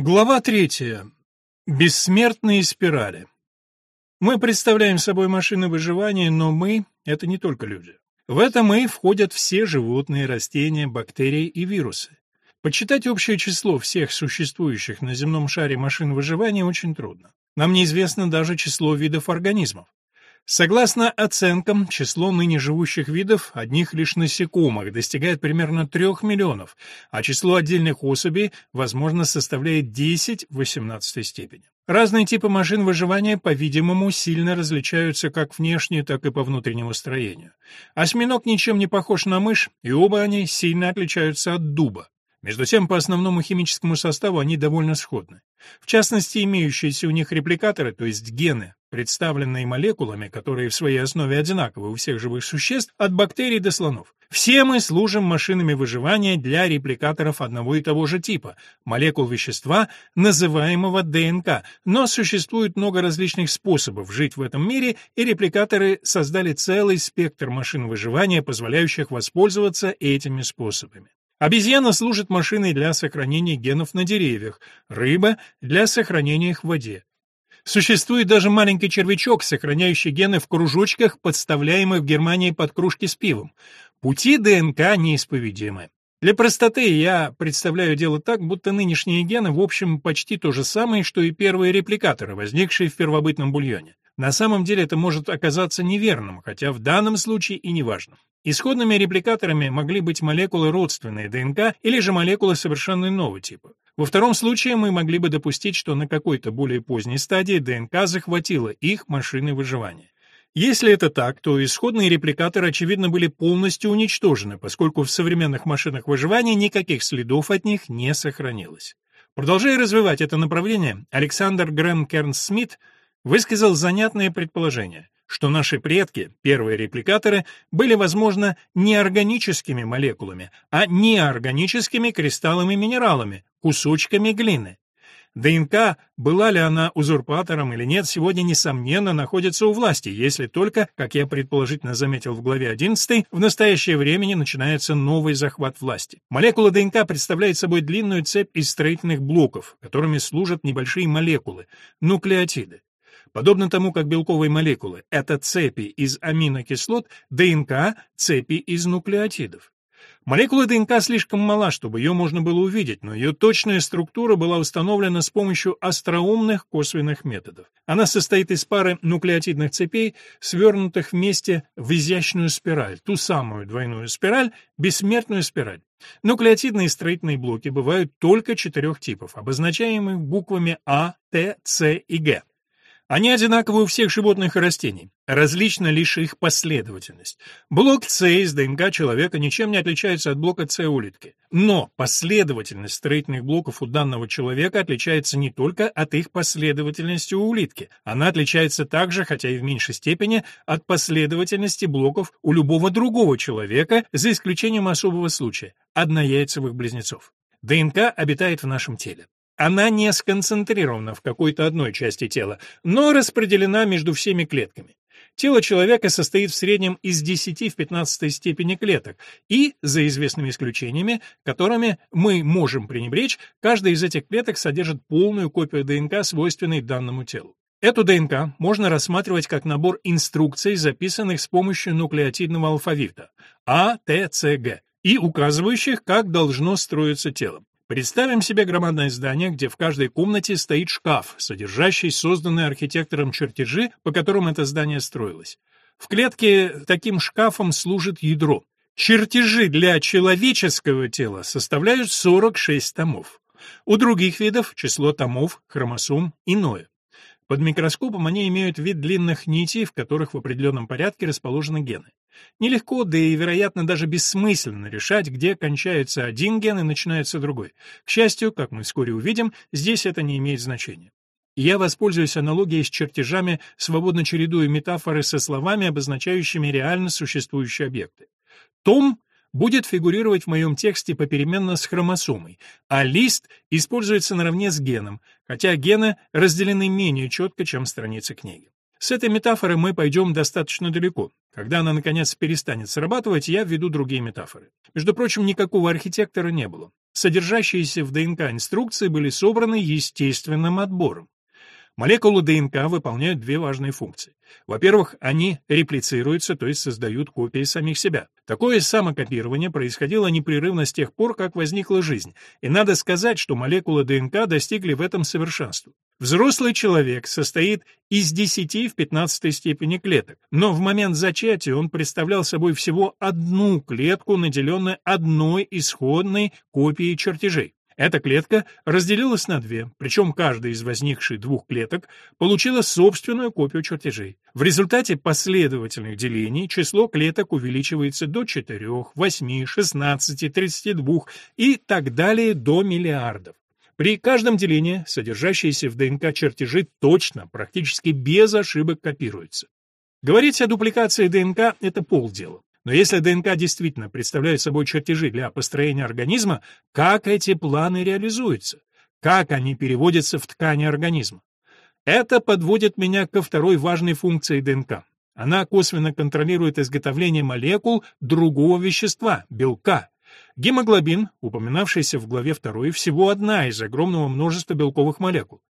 Глава третья. Бессмертные спирали. Мы представляем собой машины выживания, но мы — это не только люди. В это мы входят все животные, растения, бактерии и вирусы. Подсчитать общее число всех существующих на земном шаре машин выживания очень трудно. Нам неизвестно даже число видов организмов. Согласно оценкам, число ныне живущих видов одних лишь насекомых достигает примерно 3 миллионов, а число отдельных особей, возможно, составляет 10 в 18 степени. Разные типы машин выживания, по-видимому, сильно различаются как внешне, так и по внутреннему строению. Осьминог ничем не похож на мышь, и оба они сильно отличаются от дуба. Между тем, по основному химическому составу они довольно сходны. В частности, имеющиеся у них репликаторы, то есть гены, представленные молекулами, которые в своей основе одинаковы у всех живых существ, от бактерий до слонов. Все мы служим машинами выживания для репликаторов одного и того же типа, молекул вещества, называемого ДНК, но существует много различных способов жить в этом мире, и репликаторы создали целый спектр машин выживания, позволяющих воспользоваться этими способами. Обезьяна служит машиной для сохранения генов на деревьях, рыба — для сохранения их в воде. Существует даже маленький червячок, сохраняющий гены в кружочках, подставляемых в Германии под кружки с пивом. Пути ДНК неисповедимы. Для простоты я представляю дело так, будто нынешние гены в общем почти то же самое, что и первые репликаторы, возникшие в первобытном бульоне. На самом деле это может оказаться неверным, хотя в данном случае и неважно. Исходными репликаторами могли быть молекулы родственные ДНК или же молекулы совершенно нового типа. Во втором случае мы могли бы допустить, что на какой-то более поздней стадии ДНК захватила их машины выживания. Если это так, то исходные репликаторы, очевидно, были полностью уничтожены, поскольку в современных машинах выживания никаких следов от них не сохранилось. Продолжая развивать это направление, Александр Грэм Керн Смит высказал занятное предположение что наши предки, первые репликаторы, были, возможно, не органическими молекулами, а неорганическими кристаллами-минералами, кусочками глины. ДНК, была ли она узурпатором или нет, сегодня, несомненно, находится у власти, если только, как я предположительно заметил в главе 11, в настоящее время начинается новый захват власти. Молекула ДНК представляет собой длинную цепь из строительных блоков, которыми служат небольшие молекулы, нуклеотиды. Подобно тому, как белковые молекулы — это цепи из аминокислот, ДНК — цепи из нуклеотидов. Молекула ДНК слишком мала, чтобы ее можно было увидеть, но ее точная структура была установлена с помощью остроумных косвенных методов. Она состоит из пары нуклеотидных цепей, свернутых вместе в изящную спираль, ту самую двойную спираль, бессмертную спираль. Нуклеотидные строительные блоки бывают только четырех типов, обозначаемых буквами А, Т, С и Г. Они одинаковы у всех животных и растений. Различна лишь их последовательность. Блок С из ДНК человека ничем не отличается от блока С улитки. Но последовательность строительных блоков у данного человека отличается не только от их последовательности у улитки. Она отличается также, хотя и в меньшей степени, от последовательности блоков у любого другого человека, за исключением особого случая – однояйцевых близнецов. ДНК обитает в нашом теле. Она не сконцентрирована в какой-то одной части тела, но распределена между всеми клетками. Тело человека состоит в среднем из 10 в 15 степени клеток, и, за известными исключениями, которыми мы можем пренебречь, каждая из этих клеток содержит полную копию ДНК, свойственной данному телу. Эту ДНК можно рассматривать как набор инструкций, записанных с помощью нуклеотидного алфавита А, Т, С, Г, и указывающих, как должно строиться тело. Представим себе громадное здание, где в каждой комнате стоит шкаф, содержащий созданные архитектором чертежи, по которым это здание строилось. В клетке таким шкафом служит ядро. Чертежи для человеческого тела составляют 46 томов. У других видов число томов, хромосом иное. Под микроскопом они имеют вид длинных нитей, в которых в определенном порядке расположены гены. Нелегко, да и, вероятно, даже бессмысленно решать, где кончается один ген и начинается другой. К счастью, как мы вскоре увидим, здесь это не имеет значения. Я воспользуюсь аналогией с чертежами, свободно чередуя метафоры со словами, обозначающими реально существующие объекты. Том будет фигурировать в моем тексте попеременно с хромосомой, а лист используется наравне с геном, хотя гены разделены менее четко, чем страницы книги. С этой метафорой мы пойдем достаточно далеко. Когда она, наконец, перестанет срабатывать, я введу другие метафоры. Между прочим, никакого архитектора не было. Содержащиеся в ДНК инструкции были собраны естественным отбором. Молекулы ДНК выполняют две важные функции. Во-первых, они реплицируются, то есть создают копии самих себя. Такое самокопирование происходило непрерывно с тех пор, как возникла жизнь, и надо сказать, что молекулы ДНК достигли в этом совершенства. Взрослый человек состоит из 10 в 15 степени клеток, но в момент зачатия он представлял собой всего одну клетку, наделенную одной исходной копией чертежей. Эта клетка разделилась на две, причем каждая из возникших двух клеток получила собственную копию чертежей. В результате последовательных делений число клеток увеличивается до 4, 8, 16, 32 и так далее до миллиардов. При каждом делении содержащиеся в ДНК чертежи точно, практически без ошибок копируются. Говорить о дупликации ДНК – это полдела. Но если ДНК действительно представляет собой чертежи для построения организма, как эти планы реализуются? Как они переводятся в ткани организма? Это подводит меня ко второй важной функции ДНК. Она косвенно контролирует изготовление молекул другого вещества – белка. Гемоглобин, упоминавшийся в главе 2, всего одна из огромного множества белковых молекул.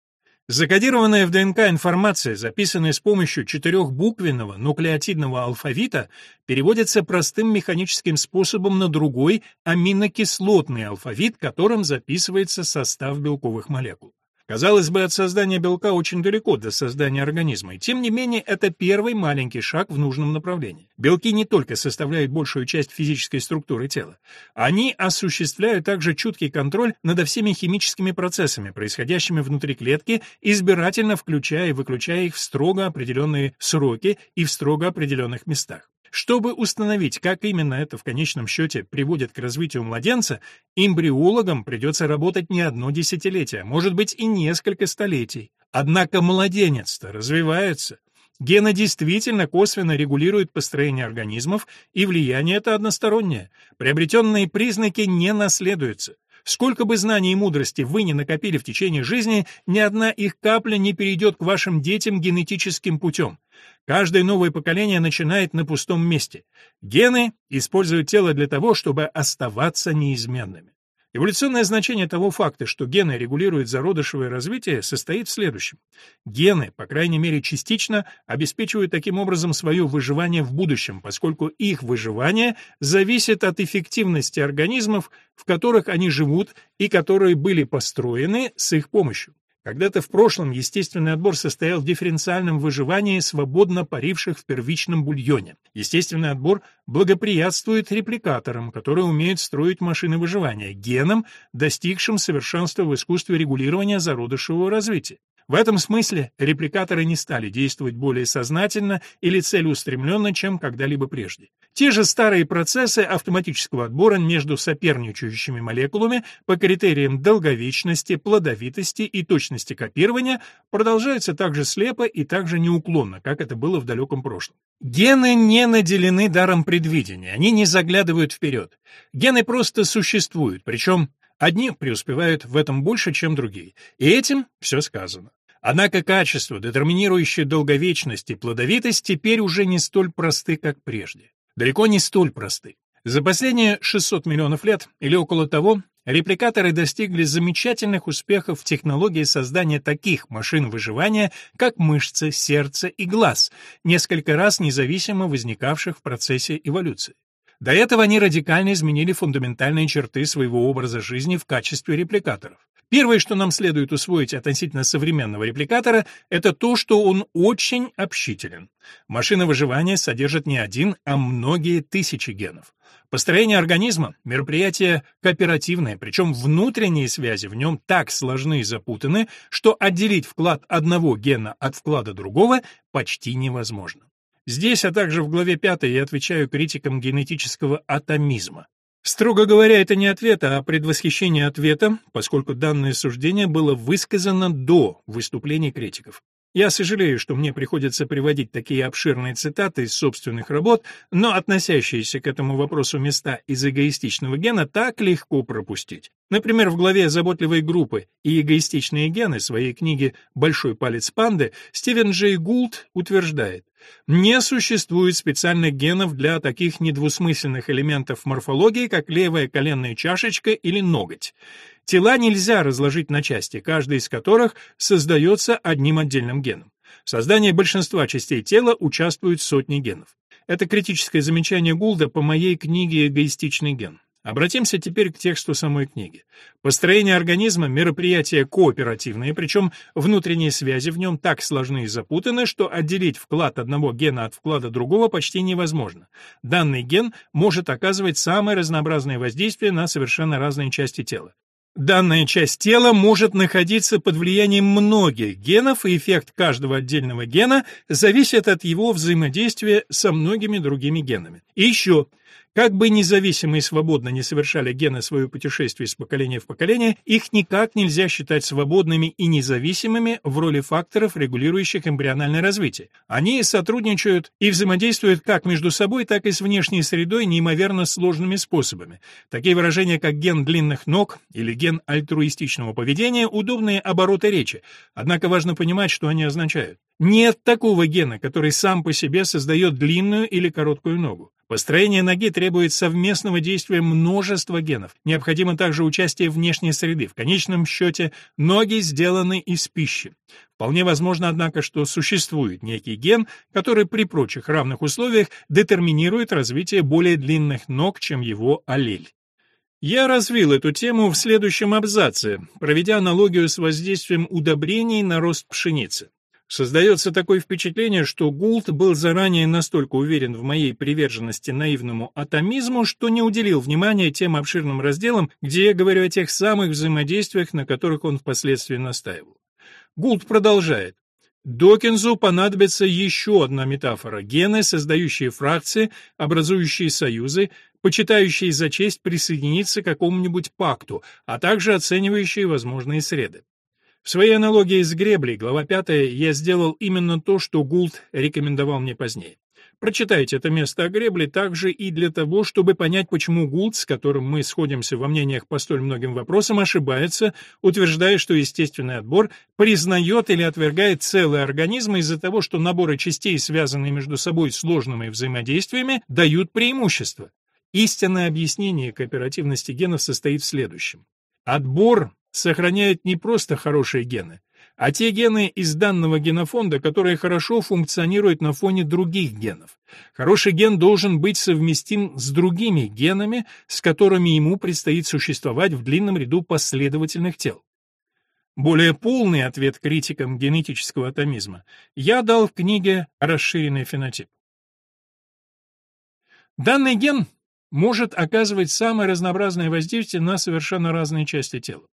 Закодированная в ДНК информация, записанная с помощью четырехбуквенного нуклеотидного алфавита, переводится простым механическим способом на другой аминокислотный алфавит, которым записывается состав белковых молекул. Казалось бы, от создания белка очень далеко до создания организма, и тем не менее это первый маленький шаг в нужном направлении. Белки не только составляют большую часть физической структуры тела, они осуществляют также чуткий контроль над всеми химическими процессами, происходящими внутри клетки, избирательно включая и выключая их в строго определенные сроки и в строго определенных местах. Чтобы установить, как именно это в конечном счете приводит к развитию младенца, эмбриологам придется работать не одно десятилетие, а может быть и несколько столетий. Однако младенец-то развивается. Гены действительно косвенно регулируют построение организмов, и влияние это одностороннее. Приобретенные признаки не наследуются. Сколько бы знаний и мудрости вы ни накопили в течение жизни, ни одна их капля не перейдет к вашим детям генетическим путем. Каждое новое поколение начинает на пустом месте. Гены используют тело для того, чтобы оставаться неизменными. Эволюционное значение того факта, что гены регулируют зародышевое развитие, состоит в следующем. Гены, по крайней мере частично, обеспечивают таким образом свое выживание в будущем, поскольку их выживание зависит от эффективности организмов, в которых они живут и которые были построены с их помощью. Когда-то в прошлом естественный отбор состоял в дифференциальном выживании свободно паривших в первичном бульоне. Естественный отбор благоприятствует репликаторам, которые умеют строить машины выживания, генам, достигшим совершенства в искусстве регулирования зародышевого развития. В этом смысле репликаторы не стали действовать более сознательно или целеустремленно, чем когда-либо прежде. Те же старые процессы автоматического отбора между соперничающими молекулами по критериям долговечности, плодовитости и точности копирования продолжаются так же слепо и так же неуклонно, как это было в далеком прошлом. Гены не наделены даром предвидения, они не заглядывают вперед. Гены просто существуют, причем Одни преуспевают в этом больше, чем другие. И этим все сказано. Однако качества, детерминирующие долговечность и плодовитость, теперь уже не столь просты, как прежде. Далеко не столь просты. За последние 600 миллионов лет или около того репликаторы достигли замечательных успехов в технологии создания таких машин выживания, как мышцы, сердце и глаз, несколько раз независимо возникавших в процессе эволюции. До этого они радикально изменили фундаментальные черты своего образа жизни в качестве репликаторов. Первое, что нам следует усвоить относительно современного репликатора, это то, что он очень общителен. Машина выживания содержит не один, а многие тысячи генов. Построение организма – мероприятие кооперативное, причем внутренние связи в нем так сложны и запутаны, что отделить вклад одного гена от вклада другого почти невозможно. Здесь, а также в главе 5 я отвечаю критикам генетического атомизма. Строго говоря, это не ответ, а предвосхищение ответа, поскольку данное суждение было высказано до выступлений критиков. Я сожалею, что мне приходится приводить такие обширные цитаты из собственных работ, но относящиеся к этому вопросу места из эгоистичного гена так легко пропустить. Например, в главе «Заботливые группы и эгоистичные гены» своей книги «Большой палец панды» Стивен Джей Гулд утверждает, не существует специальных генов для таких недвусмысленных элементов морфологии, как левая коленная чашечка или ноготь. Тела нельзя разложить на части, каждая из которых создается одним отдельным геном. В создании большинства частей тела участвуют сотни генов. Это критическое замечание Гулда по моей книге «Эгоистичный ген». Обратимся теперь к тексту самой книги. Построение организма – мероприятие кооперативное, причем внутренние связи в нем так сложны и запутаны, что отделить вклад одного гена от вклада другого почти невозможно. Данный ген может оказывать самое разнообразное воздействие на совершенно разные части тела. Данная часть тела может находиться под влиянием многих генов, и эффект каждого отдельного гена зависит от его взаимодействия со многими другими генами. И еще, как бы независимо и свободно не совершали гены свое путешествие из поколения в поколение, их никак нельзя считать свободными и независимыми в роли факторов, регулирующих эмбриональное развитие. Они сотрудничают и взаимодействуют как между собой, так и с внешней средой неимоверно сложными способами. Такие выражения, как ген длинных ног или ген альтруистичного поведения, удобные обороты речи, однако важно понимать, что они означают. Нет такого гена, который сам по себе создает длинную или короткую ногу. Построение ноги требует совместного действия множества генов. Необходимо также участие внешней среды. В конечном счете, ноги сделаны из пищи. Вполне возможно, однако, что существует некий ген, который при прочих равных условиях детерминирует развитие более длинных ног, чем его аллель. Я развил эту тему в следующем абзаце, проведя аналогию с воздействием удобрений на рост пшеницы. Создается такое впечатление, что Гулт был заранее настолько уверен в моей приверженности наивному атомизму, что не уделил внимания тем обширным разделам, где я говорю о тех самых взаимодействиях, на которых он впоследствии настаивал. Гулт продолжает. Докинзу понадобится еще одна метафора – гены, создающие фракции, образующие союзы, почитающие за честь присоединиться к какому-нибудь пакту, а также оценивающие возможные среды. В своей аналогии с греблей, глава 5, я сделал именно то, что Гулд рекомендовал мне позднее. Прочитайте это место о гребле также и для того, чтобы понять, почему Гулд, с которым мы сходимся во мнениях по столь многим вопросам, ошибается, утверждая, что естественный отбор признает или отвергает целые организмы из-за того, что наборы частей, связанные между собой сложными взаимодействиями, дают преимущество. Истинное объяснение кооперативности генов состоит в следующем. Отбор сохраняет не просто хорошие гены, а те гены из данного генофонда, которые хорошо функционируют на фоне других генов. Хороший ген должен быть совместим с другими генами, с которыми ему предстоит существовать в длинном ряду последовательных тел. Более полный ответ критикам генетического атомизма я дал в книге «Расширенный фенотип». Данный ген может оказывать самое разнообразное воздействие на совершенно разные части тела.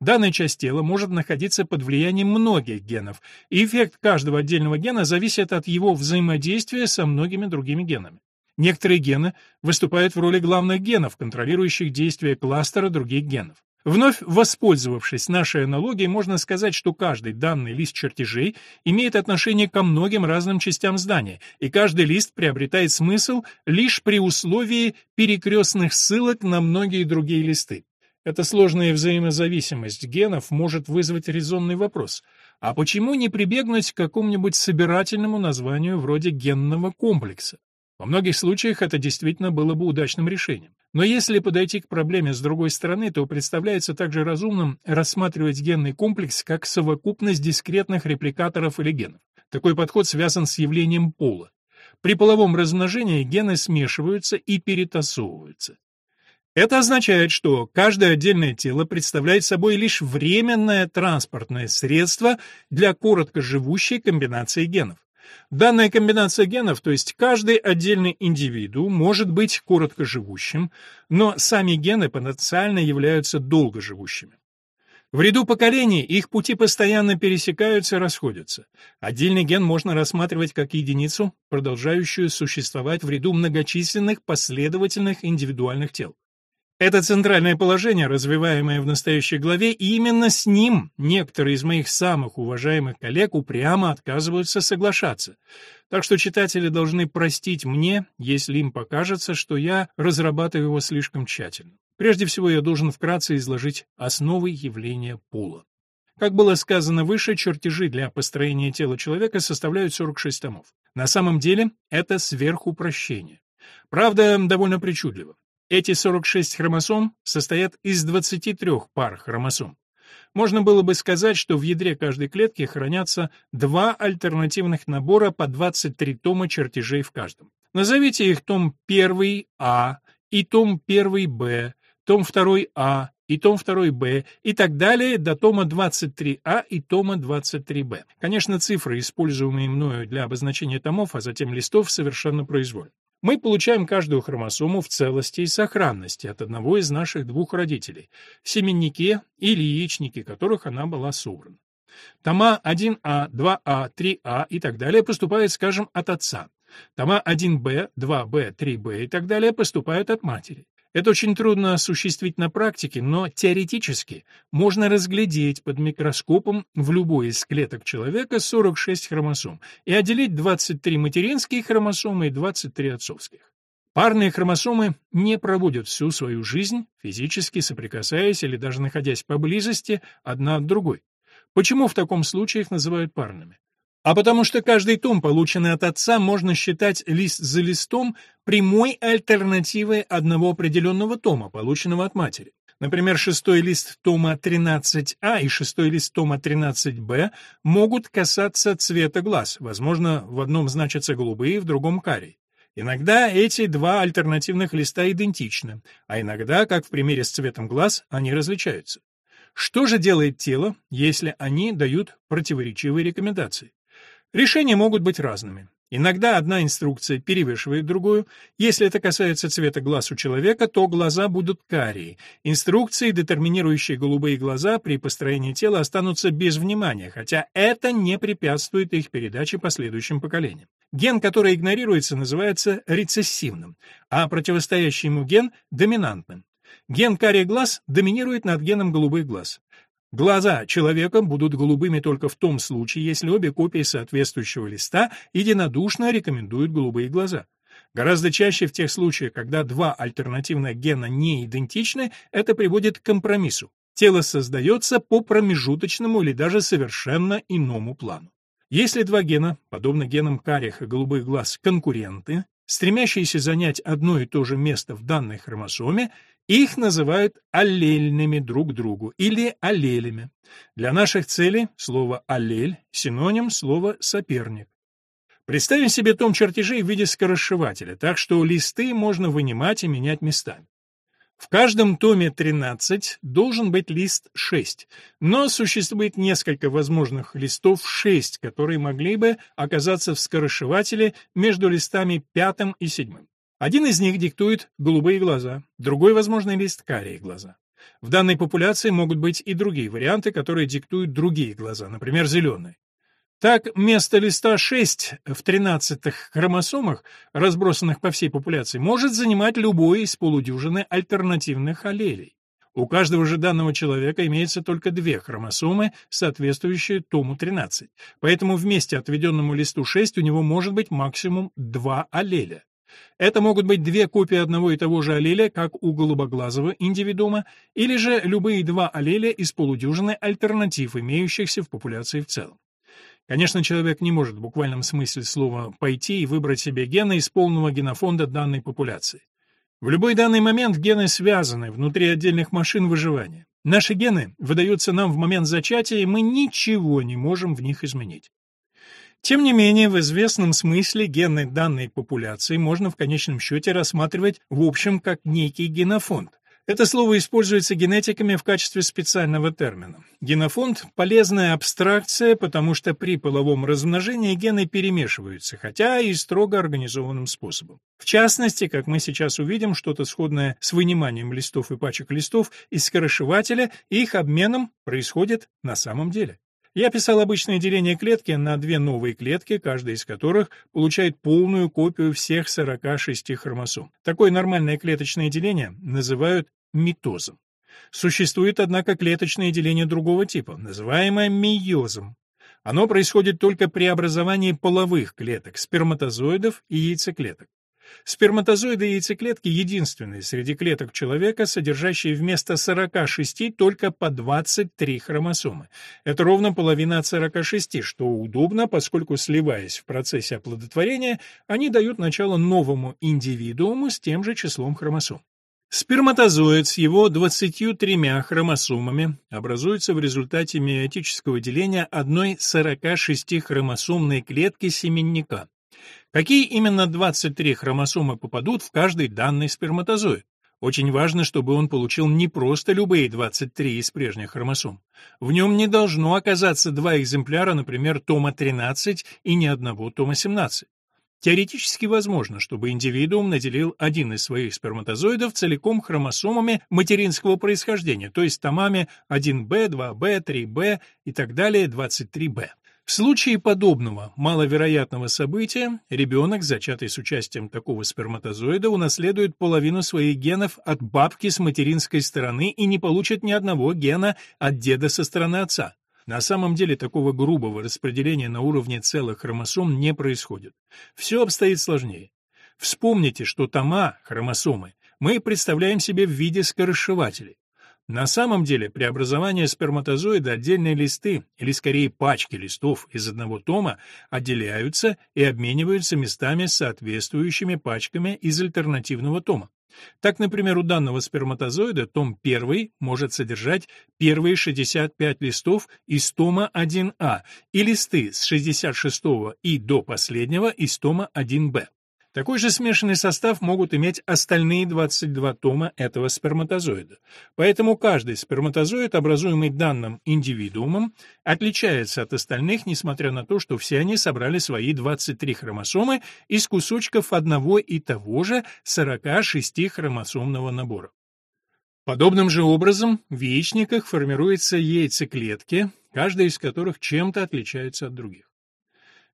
Данная часть тела может находиться под влиянием многих генов, и эффект каждого отдельного гена зависит от его взаимодействия со многими другими генами. Некоторые гены выступают в роли главных генов, контролирующих действия кластера других генов. Вновь воспользовавшись нашей аналогией, можно сказать, что каждый данный лист чертежей имеет отношение ко многим разным частям здания, и каждый лист приобретает смысл лишь при условии перекрестных ссылок на многие другие листы. Эта сложная взаимозависимость генов может вызвать резонный вопрос. А почему не прибегнуть к какому-нибудь собирательному названию вроде генного комплекса? Во многих случаях это действительно было бы удачным решением. Но если подойти к проблеме с другой стороны, то представляется также разумным рассматривать генный комплекс как совокупность дискретных репликаторов или генов. Такой подход связан с явлением пола. При половом размножении гены смешиваются и перетасовываются. Это означает, что каждое отдельное тело представляет собой лишь временное транспортное средство для короткоживущей комбинации генов. Данная комбинация генов, то есть каждый отдельный индивидуум, может быть короткоживущим, но сами гены потенциально являются долгоживущими. В ряду поколений их пути постоянно пересекаются и расходятся. Отдельный ген можно рассматривать как единицу, продолжающую существовать в ряду многочисленных последовательных индивидуальных тел. Это центральное положение, развиваемое в настоящей главе, и именно с ним некоторые из моих самых уважаемых коллег упрямо отказываются соглашаться. Так что читатели должны простить мне, если им покажется, что я разрабатываю его слишком тщательно. Прежде всего я должен вкратце изложить основы явления пола. Как было сказано выше, чертежи для построения тела человека составляют 46 томов. На самом деле это сверхупрощение. Правда, довольно причудливо. Эти 46 хромосом состоят из 23 пар хромосом. Можно было бы сказать, что в ядре каждой клетки хранятся два альтернативных набора по 23 тома чертежей в каждом. Назовите их том 1 А и том 1 Б, том 2 А и том 2 Б и так далее до тома 23А и тома 23Б. Конечно, цифры, используемые мною для обозначения томов, а затем листов, совершенно произвольны. Мы получаем каждую хромосому в целости и сохранности от одного из наших двух родителей, в семеннике или яичнике которых она была собрана. Тома 1А, 2А, 3А и так далее поступают, скажем, от отца. Тома 1Б, 2Б, 3Б и так далее поступают от матери. Это очень трудно осуществить на практике, но теоретически можно разглядеть под микроскопом в любой из клеток человека 46 хромосом и отделить 23 материнские хромосомы и 23 отцовских. Парные хромосомы не проводят всю свою жизнь, физически соприкасаясь или даже находясь поблизости одна от другой. Почему в таком случае их называют парными? А потому что каждый том, полученный от отца, можно считать лист за листом прямой альтернативой одного определенного тома, полученного от матери. Например, шестой лист тома 13А и шестой лист тома 13Б могут касаться цвета глаз, возможно, в одном значатся голубые, в другом карий. Иногда эти два альтернативных листа идентичны, а иногда, как в примере с цветом глаз, они различаются. Что же делает тело, если они дают противоречивые рекомендации? Решения могут быть разными. Иногда одна инструкция перевешивает другую. Если это касается цвета глаз у человека, то глаза будут карие. Инструкции, детерминирующие голубые глаза при построении тела, останутся без внимания, хотя это не препятствует их передаче последующим поколениям. Ген, который игнорируется, называется рецессивным, а противостоящий ему ген — доминантным. Ген карий глаз доминирует над геном голубых глаз. Глаза человека будут голубыми только в том случае, если обе копии соответствующего листа единодушно рекомендуют голубые глаза. Гораздо чаще в тех случаях, когда два альтернативных гена не идентичны, это приводит к компромиссу. Тело создается по промежуточному или даже совершенно иному плану. Если два гена, подобно генам карих и голубых глаз, конкуренты, стремящиеся занять одно и то же место в данной хромосоме, их называют аллельными друг другу или аллелями. Для наших целей слово «аллель» — синоним слова «соперник». Представим себе том чертежей в виде скоросшивателя, так что листы можно вынимать и менять местами. В каждом томе 13 должен быть лист 6, но существует несколько возможных листов 6, которые могли бы оказаться в скоросшивателе между листами 5 и 7. Один из них диктует голубые глаза, другой, возможный лист — карие глаза. В данной популяции могут быть и другие варианты, которые диктуют другие глаза, например, зеленые. Так, место листа 6 в 13 хромосомах, разбросанных по всей популяции, может занимать любой из полудюжины альтернативных аллелей. У каждого же данного человека имеется только две хромосомы, соответствующие тому 13. Поэтому вместе отведенному листу 6 у него может быть максимум два аллеля. Это могут быть две копии одного и того же аллеля, как у голубоглазого индивидуума, или же любые два аллеля из полудюжины альтернатив, имеющихся в популяции в целом. Конечно, человек не может в буквальном смысле слова «пойти» и выбрать себе гены из полного генофонда данной популяции. В любой данный момент гены связаны внутри отдельных машин выживания. Наши гены выдаются нам в момент зачатия, и мы ничего не можем в них изменить. Тем не менее, в известном смысле гены данной популяции можно в конечном счете рассматривать в общем как некий генофонд. Это слово используется генетиками в качестве специального термина. Генофонд – полезная абстракция, потому что при половом размножении гены перемешиваются, хотя и строго организованным способом. В частности, как мы сейчас увидим, что-то сходное с выниманием листов и пачек листов из скоросшивателя и их обменом происходит на самом деле. Я писал обычное деление клетки на две новые клетки, каждая из которых получает полную копию всех 46 хромосом. Такое нормальное клеточное деление называют митозом. Существует, однако, клеточное деление другого типа, называемое мейозом. Оно происходит только при образовании половых клеток, сперматозоидов и яйцеклеток. Сперматозоиды и яйцеклетки единственные среди клеток человека, содержащие вместо 46 только по 23 хромосомы. Это ровно половина от 46, что удобно, поскольку, сливаясь в процессе оплодотворения, они дают начало новому индивидууму с тем же числом хромосом. Сперматозоид с его 23 хромосомами образуется в результате миотического деления одной 46-хромосомной клетки семенника. Какие именно 23 хромосомы попадут в каждый данный сперматозоид? Очень важно, чтобы он получил не просто любые 23 из прежних хромосом. В нем не должно оказаться два экземпляра, например, тома 13 и ни одного тома 17. Теоретически возможно, чтобы индивидуум наделил один из своих сперматозоидов целиком хромосомами материнского происхождения, то есть томами 1b, 2b, 3b и так далее 23b. В случае подобного маловероятного события ребенок, зачатый с участием такого сперматозоида, унаследует половину своих генов от бабки с материнской стороны и не получит ни одного гена от деда со стороны отца. На самом деле такого грубого распределения на уровне целых хромосом не происходит. Все обстоит сложнее. Вспомните, что тома, хромосомы, мы представляем себе в виде скоросшивателей. На самом деле преобразование сперматозоида отдельные листы, или скорее пачки листов из одного тома, отделяются и обмениваются местами с соответствующими пачками из альтернативного тома. Так, например, у данного сперматозоида том 1 может содержать первые 65 листов из тома 1А и листы с 66 и до последнего из тома 1Б. Такой же смешанный состав могут иметь остальные 22 тома этого сперматозоида. Поэтому каждый сперматозоид, образуемый данным индивидуумом, отличается от остальных, несмотря на то, что все они собрали свои 23 хромосомы из кусочков одного и того же 46-хромосомного набора. Подобным же образом в яичниках формируются яйцеклетки, каждая из которых чем-то отличается от других.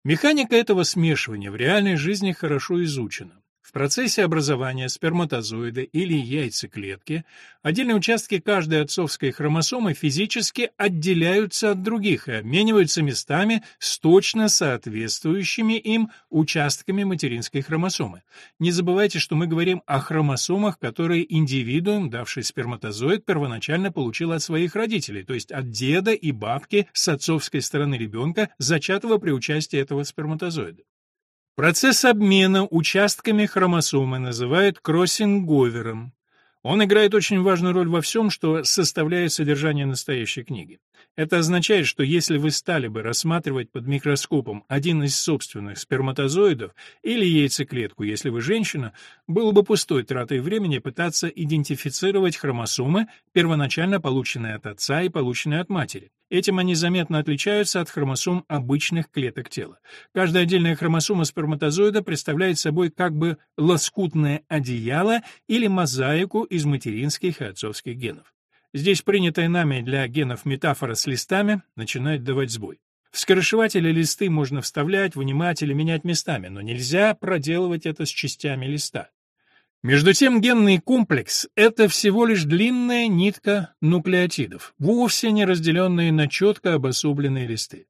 Механика этого смешивания в реальной жизни хорошо изучена. В процессе образования сперматозоида или яйцеклетки отдельные участки каждой отцовской хромосомы физически отделяются от других и обмениваются местами с точно соответствующими им участками материнской хромосомы. Не забывайте, что мы говорим о хромосомах, которые индивидуум, давший сперматозоид, первоначально получил от своих родителей, то есть от деда и бабки с отцовской стороны ребенка, зачатого при участии этого сперматозоида. Процесс обмена участками хромосомы называют кроссинговером. Он играет очень важную роль во всем, что составляет содержание настоящей книги. Это означает, что если вы стали бы рассматривать под микроскопом один из собственных сперматозоидов или яйцеклетку, если вы женщина, было бы пустой тратой времени пытаться идентифицировать хромосомы, первоначально полученные от отца и полученные от матери. Этим они заметно отличаются от хромосом обычных клеток тела. Каждая отдельная хромосома сперматозоида представляет собой как бы лоскутное одеяло или мозаику из материнских и отцовских генов. Здесь принятая нами для генов метафора с листами начинает давать сбой. В листы можно вставлять, вынимать или менять местами, но нельзя проделывать это с частями листа. Между тем генный комплекс — это всего лишь длинная нитка нуклеотидов, вовсе не разделенные на четко обособленные листы.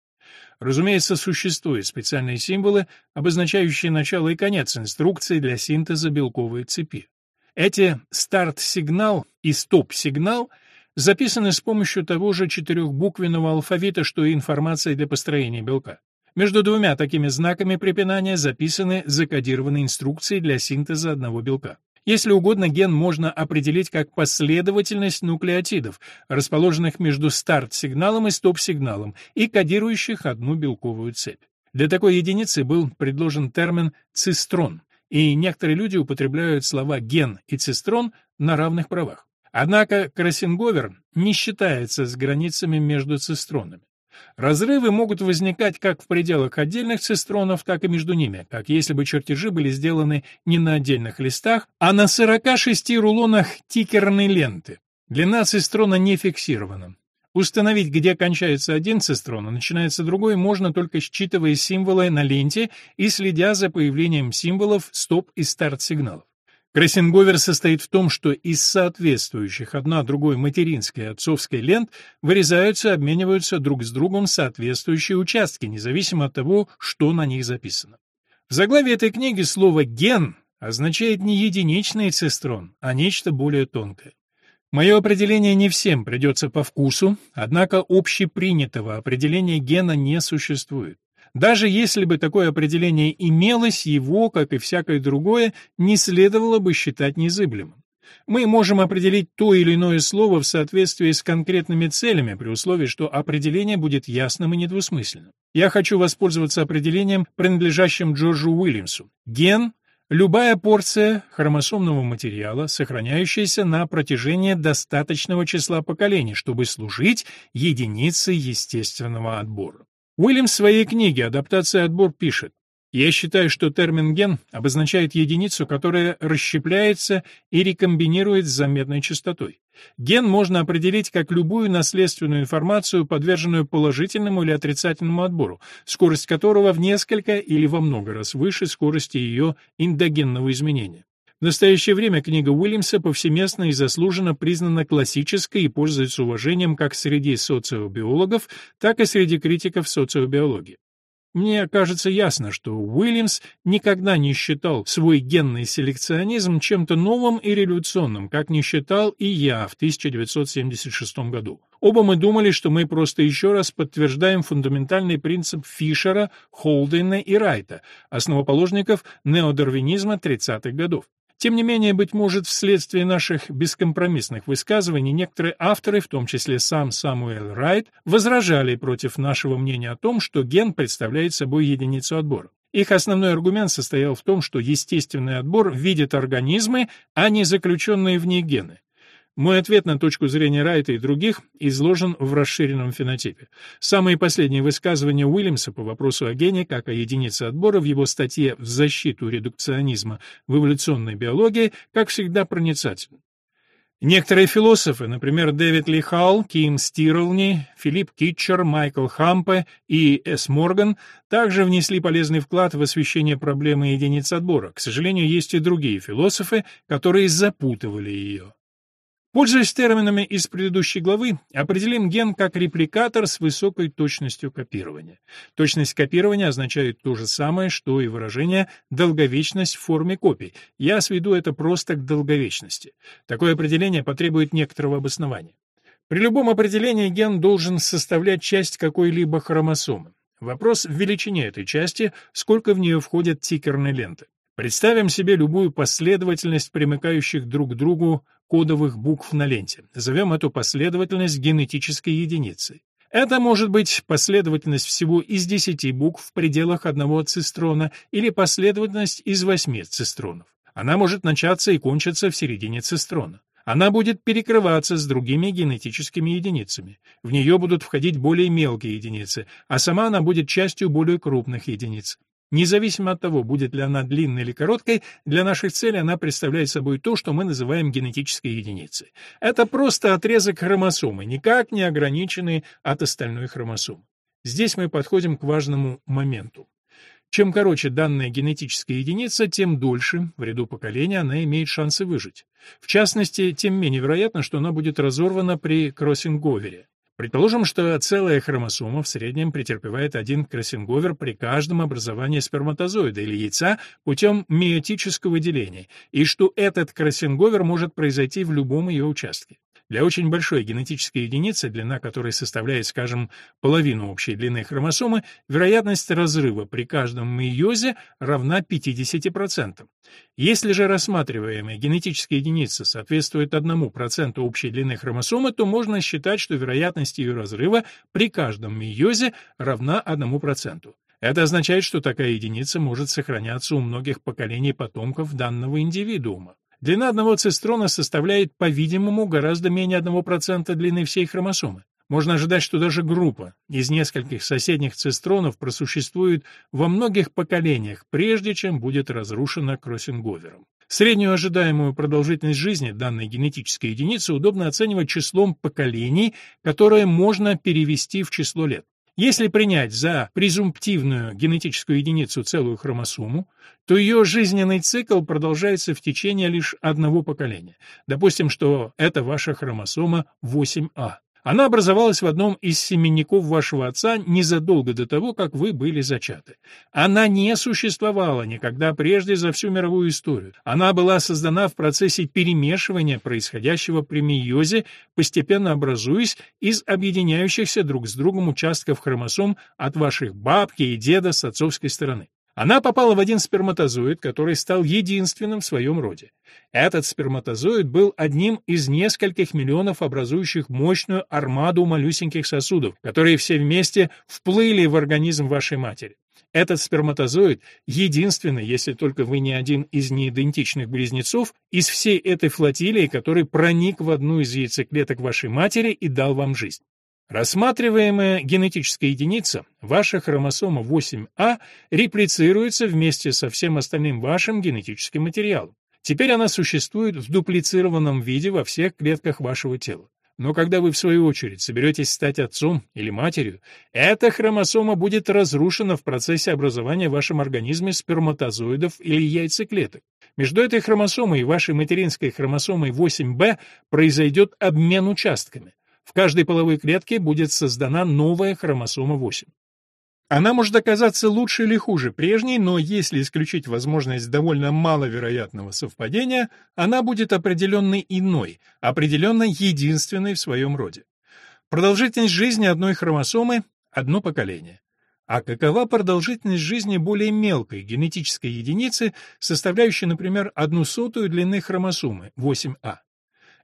Разумеется, существуют специальные символы, обозначающие начало и конец инструкции для синтеза белковой цепи. Эти старт-сигнал и стоп-сигнал записаны с помощью того же четырехбуквенного алфавита, что и информация для построения белка. Между двумя такими знаками препинания записаны закодированные инструкции для синтеза одного белка. Если угодно, ген можно определить как последовательность нуклеотидов, расположенных между старт-сигналом и стоп-сигналом, и кодирующих одну белковую цепь. Для такой единицы был предложен термин «цистрон», и некоторые люди употребляют слова «ген» и «цистрон» на равных правах. Однако кроссинговер не считается с границами между цистронами. Разрывы могут возникать как в пределах отдельных цистронов, так и между ними, как если бы чертежи были сделаны не на отдельных листах, а на 46 рулонах тикерной ленты. Длина цистрона не фиксирована. Установить, где кончается один цистрон, а начинается другой, можно только считывая символы на ленте и следя за появлением символов стоп и старт сигналов. Кроссинговер состоит в том, что из соответствующих одна другой материнской и отцовской лент вырезаются обмениваются друг с другом соответствующие участки, независимо от того, что на них записано. В заглавии этой книги слово «ген» означает не единичный цистрон, а нечто более тонкое. Мое определение не всем придется по вкусу, однако общепринятого определения гена не существует. Даже если бы такое определение имелось, его, как и всякое другое, не следовало бы считать незыблемым. Мы можем определить то или иное слово в соответствии с конкретными целями, при условии, что определение будет ясным и недвусмысленным. Я хочу воспользоваться определением, принадлежащим Джорджу Уильямсу. Ген – любая порция хромосомного материала, сохраняющаяся на протяжении достаточного числа поколений, чтобы служить единицей естественного отбора. Уильямс в своей книге «Адаптация и отбор» пишет, я считаю, что термин «ген» обозначает единицу, которая расщепляется и рекомбинирует с заметной частотой. Ген можно определить как любую наследственную информацию, подверженную положительному или отрицательному отбору, скорость которого в несколько или во много раз выше скорости ее эндогенного изменения. В настоящее время книга Уильямса повсеместно и заслуженно признана классической и пользуется уважением как среди социобиологов, так и среди критиков социобиологии. Мне кажется ясно, что Уильямс никогда не считал свой генный селекционизм чем-то новым и революционным, как не считал и я в 1976 году. Оба мы думали, что мы просто еще раз подтверждаем фундаментальный принцип Фишера, Холдена и Райта, основоположников неодарвинизма 30-х годов. Тем не менее, быть может, вследствие наших бескомпромиссных высказываний некоторые авторы, в том числе сам Самуэл Райт, возражали против нашего мнения о том, что ген представляет собой единицу отбора. Их основной аргумент состоял в том, что естественный отбор видит организмы, а не заключенные в них гены. Мой ответ на точку зрения Райта и других изложен в расширенном фенотипе. Самые последние высказывания Уильямса по вопросу о гене как о единице отбора в его статье «В защиту редукционизма в эволюционной биологии» как всегда проницательны. Некоторые философы, например, Дэвид Ли Халл, Ким Стирлни, Филипп Китчер, Майкл Хампе и С. Морган, также внесли полезный вклад в освещение проблемы единиц отбора. К сожалению, есть и другие философы, которые запутывали ее. Пользуясь терминами из предыдущей главы, определим ген как репликатор с высокой точностью копирования. Точность копирования означает то же самое, что и выражение «долговечность в форме копий». Я сведу это просто к долговечности. Такое определение потребует некоторого обоснования. При любом определении ген должен составлять часть какой-либо хромосомы. Вопрос в величине этой части, сколько в нее входят тикерные ленты. Представим себе любую последовательность примыкающих друг к другу кодовых букв на ленте. Назовем эту последовательность генетической единицей. Это может быть последовательность всего из 10 букв в пределах одного цистрона или последовательность из 8 цистронов. Она может начаться и кончиться в середине цистрона. Она будет перекрываться с другими генетическими единицами. В нее будут входить более мелкие единицы, а сама она будет частью более крупных единиц. Независимо от того, будет ли она длинной или короткой, для наших целей она представляет собой то, что мы называем генетической единицей. Это просто отрезок хромосомы, никак не ограниченный от остальной хромосомы. Здесь мы подходим к важному моменту. Чем короче данная генетическая единица, тем дольше в ряду поколений она имеет шансы выжить. В частности, тем менее вероятно, что она будет разорвана при кроссинговере. Предположим, что целая хромосома в среднем претерпевает один кроссинговер при каждом образовании сперматозоида или яйца путем мейотического деления, и что этот кроссинговер может произойти в любом ее участке. Для очень большой генетической единицы, длина которой составляет, скажем, половину общей длины хромосомы, вероятность разрыва при каждом мейозе равна 50%. Если же рассматриваемая генетическая единица соответствует 1% общей длины хромосомы, то можно считать, что вероятность ее разрыва при каждом мейозе равна 1%. Это означает, что такая единица может сохраняться у многих поколений потомков данного индивидуума. Длина одного цистрона составляет, по-видимому, гораздо менее 1% длины всей хромосомы. Можно ожидать, что даже группа из нескольких соседних цистронов просуществует во многих поколениях, прежде чем будет разрушена кроссинговером. Среднюю ожидаемую продолжительность жизни данной генетической единицы удобно оценивать числом поколений, которое можно перевести в число лет. Если принять за презумптивную генетическую единицу целую хромосому, то ее жизненный цикл продолжается в течение лишь одного поколения. Допустим, что это ваша хромосома 8А. Она образовалась в одном из семенников вашего отца незадолго до того, как вы были зачаты. Она не существовала никогда прежде за всю мировую историю. Она была создана в процессе перемешивания, происходящего при мейозе, постепенно образуясь из объединяющихся друг с другом участков хромосом от ваших бабки и деда с отцовской стороны. Она попала в один сперматозоид, который стал единственным в своем роде. Этот сперматозоид был одним из нескольких миллионов образующих мощную армаду малюсеньких сосудов, которые все вместе вплыли в организм вашей матери. Этот сперматозоид единственный, если только вы не один из неидентичных близнецов, из всей этой флотилии, который проник в одну из яйцеклеток вашей матери и дал вам жизнь. Рассматриваемая генетическая единица, ваша хромосома 8А, реплицируется вместе со всем остальным вашим генетическим материалом. Теперь она существует в дуплицированном виде во всех клетках вашего тела. Но когда вы, в свою очередь, соберетесь стать отцом или матерью, эта хромосома будет разрушена в процессе образования в вашем организме сперматозоидов или яйцеклеток. Между этой хромосомой и вашей материнской хромосомой 8b произойдет обмен участками. В каждой половой клетке будет создана новая хромосома 8. Она может оказаться лучше или хуже прежней, но если исключить возможность довольно маловероятного совпадения, она будет определенно иной, определенно единственной в своем роде. Продолжительность жизни одной хромосомы – одно поколение. А какова продолжительность жизни более мелкой генетической единицы, составляющей, например, одну сотую длины хромосомы, 8А?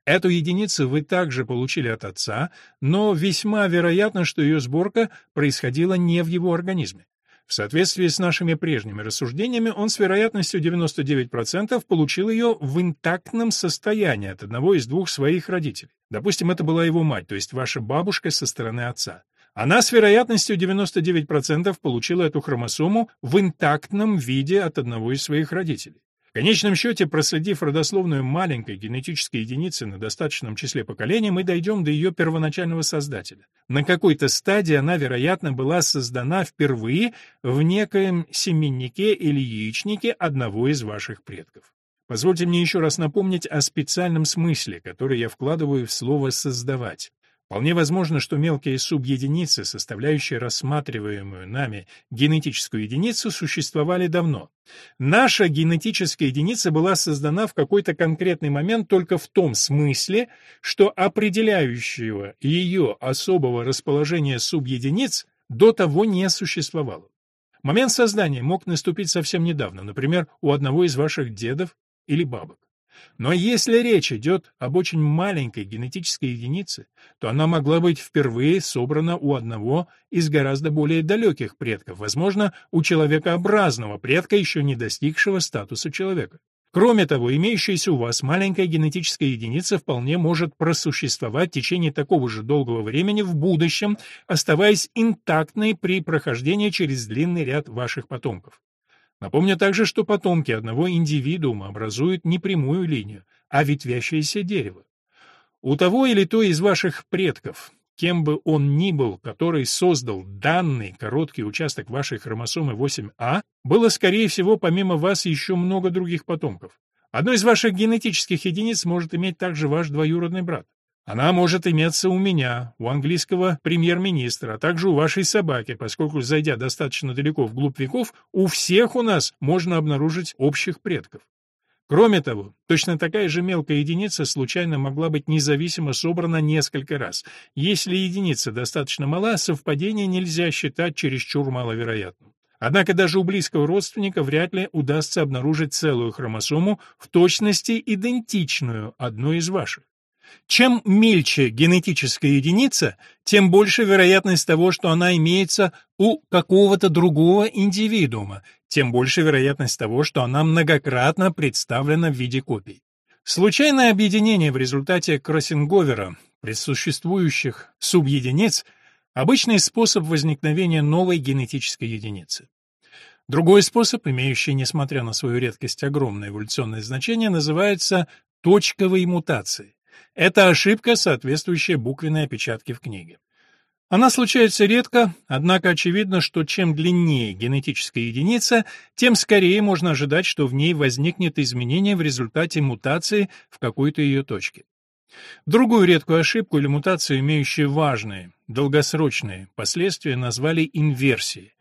Эту единицу вы также получили от отца, но весьма вероятно, что ее сборка происходила не в его организме. В соответствии с нашими прежними рассуждениями, он с вероятностью 99% получил ее в интактном состоянии от одного из двух своих родителей. Допустим, это была его мать, то есть ваша бабушка со стороны отца. Она с вероятностью 99% получила эту хромосому в интактном виде от одного из своих родителей. Конечном счете, проследив родословную маленькой генетической единицы на достаточном числе поколений, мы дойдем до ее первоначального создателя. На какой-то стадии она, вероятно, была создана впервые в некоем семеннике или яичнике одного из ваших предков. Позвольте мне еще раз напомнить о специальном смысле, который я вкладываю в слово «создавать». Вполне возможно, что мелкие субъединицы, составляющие рассматриваемую нами генетическую единицу, существовали давно. Наша генетическая единица была создана в какой-то конкретный момент только в том смысле, что определяющего ее особого расположения субъединиц до того не существовало. Момент создания мог наступить совсем недавно, например, у одного из ваших дедов или бабок. Но если речь идет об очень маленькой генетической единице, то она могла быть впервые собрана у одного из гораздо более далеких предков, возможно, у человекообразного предка, еще не достигшего статуса человека. Кроме того, имеющаяся у вас маленькая генетическая единица вполне может просуществовать в течение такого же долгого времени в будущем, оставаясь интактной при прохождении через длинный ряд ваших потомков. Напомню также, что потомки одного индивидуума образуют не прямую линию, а ветвящееся дерево. У того или той из ваших предков, кем бы он ни был, который создал данный короткий участок вашей хромосомы 8А, было, скорее всего, помимо вас еще много других потомков. Одной из ваших генетических единиц может иметь также ваш двоюродный брат. Она может иметься у меня, у английского премьер-министра, а также у вашей собаки, поскольку, зайдя достаточно далеко вглубь веков, у всех у нас можно обнаружить общих предков. Кроме того, точно такая же мелкая единица случайно могла быть независимо собрана несколько раз. Если единица достаточно мала, совпадение нельзя считать чересчур маловероятным. Однако даже у близкого родственника вряд ли удастся обнаружить целую хромосому в точности идентичную одной из ваших. Чем мельче генетическая единица, тем больше вероятность того, что она имеется у какого-то другого индивидуума, тем больше вероятность того, что она многократно представлена в виде копий. Случайное объединение в результате кроссинговера присуществующих субъединиц – обычный способ возникновения новой генетической единицы. Другой способ, имеющий, несмотря на свою редкость, огромное эволюционное значение, называется точковой мутацией. Это ошибка, соответствующая буквенной опечатке в книге. Она случается редко, однако очевидно, что чем длиннее генетическая единица, тем скорее можно ожидать, что в ней возникнет изменение в результате мутации в какой-то ее точке. Другую редкую ошибку или мутацию, имеющую важные, долгосрочные последствия, назвали инверсией.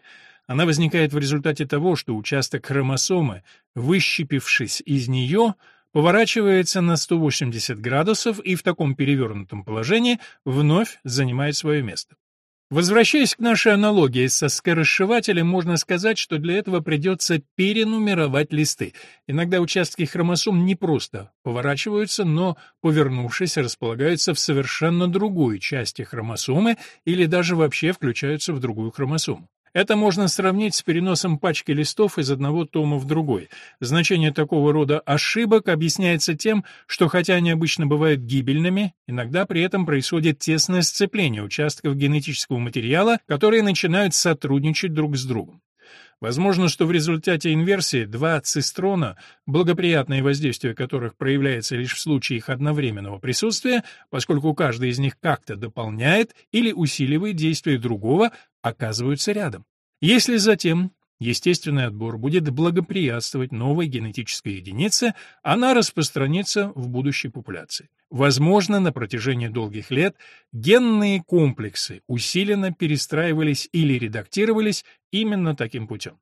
Она возникает в результате того, что участок хромосомы, выщепившись из нее, поворачивается на 180 градусов и в таком перевернутом положении вновь занимает свое место. Возвращаясь к нашей аналогии со скоросшивателем, можно сказать, что для этого придется перенумеровать листы. Иногда участки хромосом не просто поворачиваются, но, повернувшись, располагаются в совершенно другой части хромосомы или даже вообще включаются в другую хромосому. Это можно сравнить с переносом пачки листов из одного тома в другой. Значение такого рода ошибок объясняется тем, что хотя они обычно бывают гибельными, иногда при этом происходит тесное сцепление участков генетического материала, которые начинают сотрудничать друг с другом. Возможно, что в результате инверсии два цистрона, благоприятное воздействие которых проявляется лишь в случае их одновременного присутствия, поскольку каждый из них как-то дополняет или усиливает действие другого, оказываются рядом. Если затем естественный отбор будет благоприятствовать новой генетической единице, она распространится в будущей популяции. Возможно, на протяжении долгих лет генные комплексы усиленно перестраивались или редактировались именно таким путем.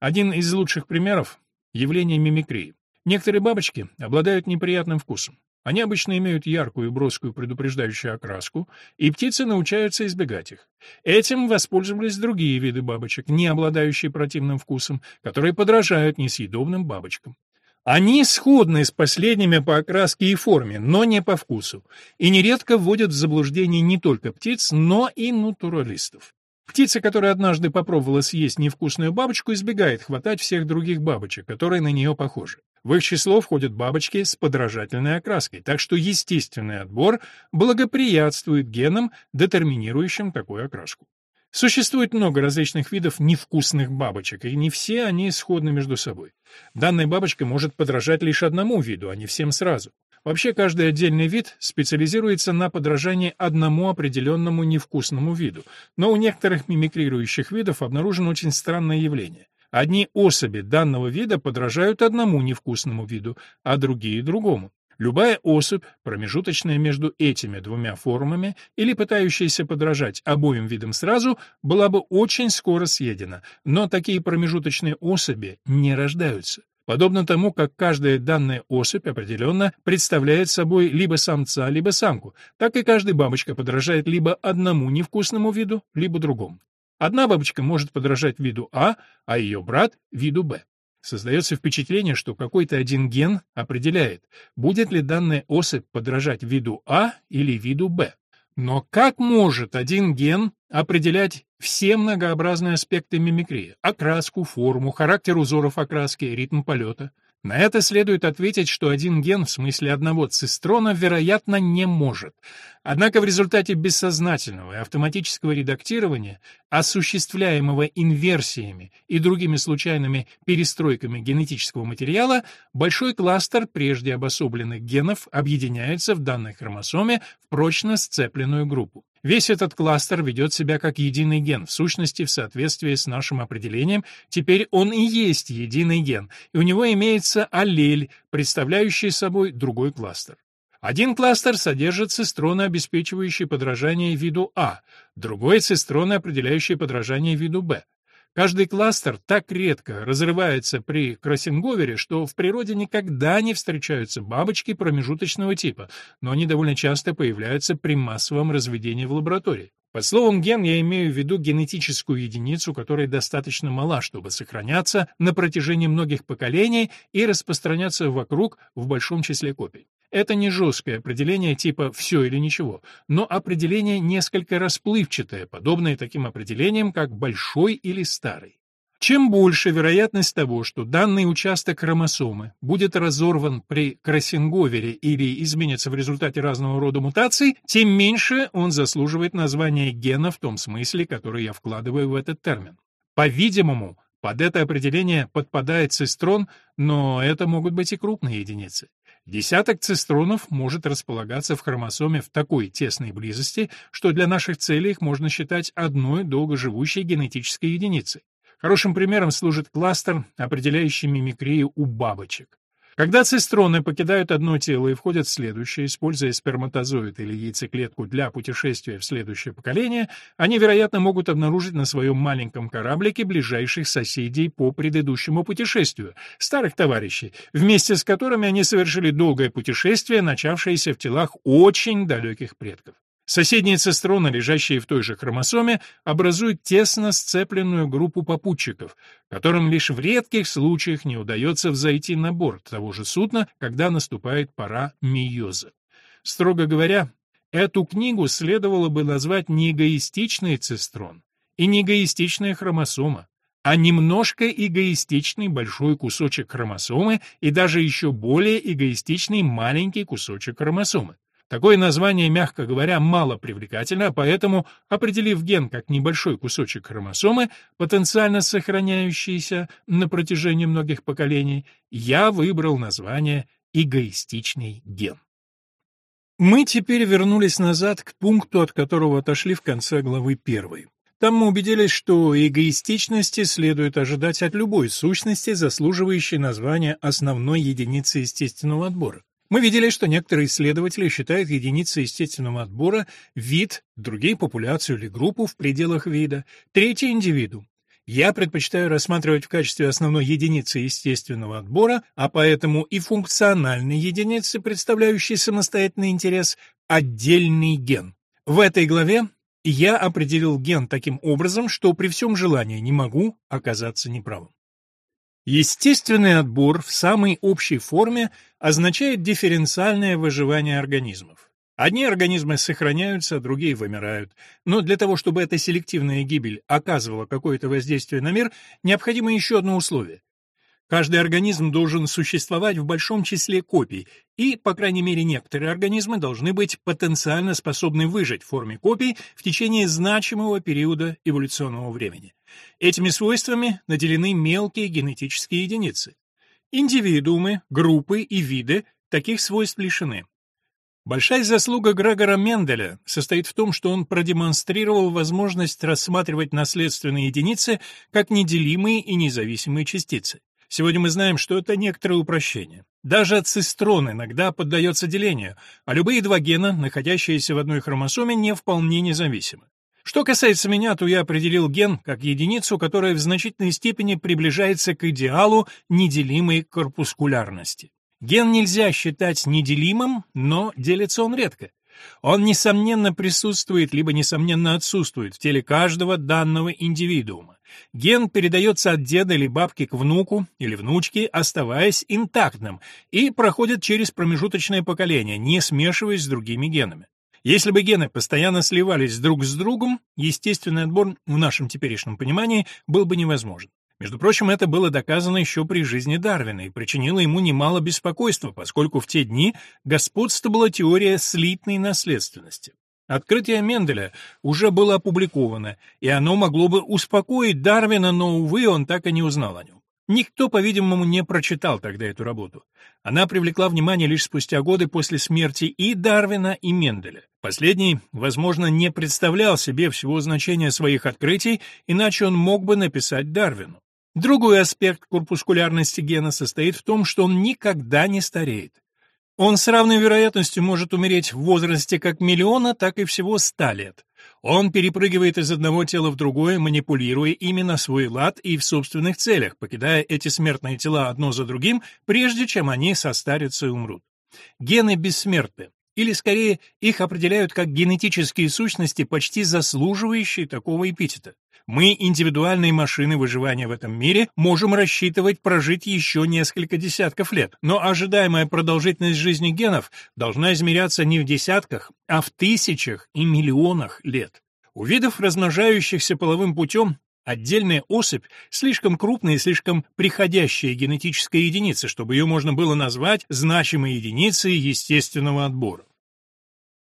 Один из лучших примеров – явление мимикрии. Некоторые бабочки обладают неприятным вкусом. Они обычно имеют яркую и броскую предупреждающую окраску, и птицы научаются избегать их. Этим воспользовались другие виды бабочек, не обладающие противным вкусом, которые подражают несъедобным бабочкам. Они сходны с последними по окраске и форме, но не по вкусу, и нередко вводят в заблуждение не только птиц, но и натуралистов. Птица, которая однажды попробовала съесть невкусную бабочку, избегает хватать всех других бабочек, которые на нее похожи. В их число входят бабочки с подражательной окраской, так что естественный отбор благоприятствует генам, детерминирующим такую окраску. Существует много различных видов невкусных бабочек, и не все они сходны между собой. Данная бабочка может подражать лишь одному виду, а не всем сразу. Вообще, каждый отдельный вид специализируется на подражании одному определенному невкусному виду, но у некоторых мимикрирующих видов обнаружено очень странное явление. Одни особи данного вида подражают одному невкусному виду, а другие — другому. Любая особь, промежуточная между этими двумя формами или пытающаяся подражать обоим видам сразу, была бы очень скоро съедена, но такие промежуточные особи не рождаются. Подобно тому, как каждая данная особь определенно представляет собой либо самца, либо самку, так и каждая бабочка подражает либо одному невкусному виду, либо другому. Одна бабочка может подражать виду А, а ее брат — виду Б. Создается впечатление, что какой-то один ген определяет, будет ли данная особь подражать виду А или виду Б. Но как может один ген определять все многообразные аспекты мимикрии – окраску, форму, характер узоров окраски, ритм полета? На это следует ответить, что один ген в смысле одного цистрона, вероятно, не может. Однако в результате бессознательного и автоматического редактирования, осуществляемого инверсиями и другими случайными перестройками генетического материала, большой кластер прежде обособленных генов объединяется в данной хромосоме в прочно сцепленную группу. Весь этот кластер ведет себя как единый ген, в сущности, в соответствии с нашим определением, теперь он и есть единый ген, и у него имеется аллель, представляющий собой другой кластер. Один кластер содержит цистроны, обеспечивающие подражание виду А, другой — цистроны, определяющие подражание виду Б. Каждый кластер так редко разрывается при кроссинговере, что в природе никогда не встречаются бабочки промежуточного типа, но они довольно часто появляются при массовом разведении в лаборатории. Под словом «ген» я имею в виду генетическую единицу, которая достаточно мала, чтобы сохраняться на протяжении многих поколений и распространяться вокруг в большом числе копий. Это не жесткое определение типа «все или ничего», но определение несколько расплывчатое, подобное таким определениям, как «большой» или «старый». Чем больше вероятность того, что данный участок хромосомы будет разорван при кроссинговере или изменится в результате разного рода мутаций, тем меньше он заслуживает названия гена в том смысле, который я вкладываю в этот термин. По-видимому, под это определение подпадает цистрон, но это могут быть и крупные единицы. Десяток цистронов может располагаться в хромосоме в такой тесной близости, что для наших целей их можно считать одной долгоживущей генетической единицей. Хорошим примером служит кластер, определяющий мимикрию у бабочек. Когда цистроны покидают одно тело и входят в следующее, используя сперматозоид или яйцеклетку для путешествия в следующее поколение, они, вероятно, могут обнаружить на своем маленьком кораблике ближайших соседей по предыдущему путешествию, старых товарищей, вместе с которыми они совершили долгое путешествие, начавшееся в телах очень далеких предков. Соседние цистроны, лежащие в той же хромосоме, образуют тесно сцепленную группу попутчиков, которым лишь в редких случаях не удается взойти на борт того же судна, когда наступает пора мейоза. Строго говоря, эту книгу следовало бы назвать не эгоистичный цистрон и не эгоистичная хромосома, а немножко эгоистичный большой кусочек хромосомы и даже еще более эгоистичный маленький кусочек хромосомы. Такое название, мягко говоря, мало привлекательно, поэтому, определив ген как небольшой кусочек хромосомы, потенциально сохраняющийся на протяжении многих поколений, я выбрал название эгоистичный ген. Мы теперь вернулись назад к пункту, от которого отошли в конце главы первой. Там мы убедились, что эгоистичности следует ожидать от любой сущности, заслуживающей названия основной единицы естественного отбора. Мы видели, что некоторые исследователи считают единицей естественного отбора вид, другие — популяцию или группу в пределах вида, третий — индивидуум. Я предпочитаю рассматривать в качестве основной единицы естественного отбора, а поэтому и функциональной единицы, представляющей самостоятельный интерес, отдельный ген. В этой главе я определил ген таким образом, что при всем желании не могу оказаться неправым. Естественный отбор в самой общей форме означает дифференциальное выживание организмов. Одни организмы сохраняются, другие вымирают. Но для того, чтобы эта селективная гибель оказывала какое-то воздействие на мир, необходимо еще одно условие. Каждый организм должен существовать в большом числе копий, и, по крайней мере, некоторые организмы должны быть потенциально способны выжить в форме копий в течение значимого периода эволюционного времени. Этими свойствами наделены мелкие генетические единицы. Индивидуумы, группы и виды таких свойств лишены. Большая заслуга Грегора Менделя состоит в том, что он продемонстрировал возможность рассматривать наследственные единицы как неделимые и независимые частицы. Сегодня мы знаем, что это некоторое упрощение. Даже цистрон иногда поддается делению, а любые два гена, находящиеся в одной хромосоме, не вполне независимы. Что касается меня, то я определил ген как единицу, которая в значительной степени приближается к идеалу неделимой корпускулярности. Ген нельзя считать неделимым, но делится он редко. Он, несомненно, присутствует, либо, несомненно, отсутствует в теле каждого данного индивидуума. Ген передается от деда или бабки к внуку или внучке, оставаясь интактным, и проходит через промежуточное поколение, не смешиваясь с другими генами. Если бы гены постоянно сливались друг с другом, естественный отбор в нашем теперешнем понимании был бы невозможен. Между прочим, это было доказано еще при жизни Дарвина и причинило ему немало беспокойства, поскольку в те дни господствовала теория слитной наследственности. Открытие Менделя уже было опубликовано, и оно могло бы успокоить Дарвина, но, увы, он так и не узнал о нем. Никто, по-видимому, не прочитал тогда эту работу. Она привлекла внимание лишь спустя годы после смерти и Дарвина, и Менделя. Последний, возможно, не представлял себе всего значения своих открытий, иначе он мог бы написать Дарвину. Другой аспект корпускулярности гена состоит в том, что он никогда не стареет. Он с равной вероятностью может умереть в возрасте как миллиона, так и всего ста лет. Он перепрыгивает из одного тела в другое, манипулируя ими на свой лад и в собственных целях, покидая эти смертные тела одно за другим, прежде чем они состарятся и умрут. Гены бессмертны, или скорее их определяют как генетические сущности, почти заслуживающие такого эпитета. Мы, индивидуальные машины выживания в этом мире, можем рассчитывать прожить еще несколько десятков лет, но ожидаемая продолжительность жизни генов должна измеряться не в десятках, а в тысячах и миллионах лет. У видов, размножающихся половым путем, Отдельная особь — слишком крупная и слишком приходящая генетическая единица, чтобы ее можно было назвать значимой единицей естественного отбора.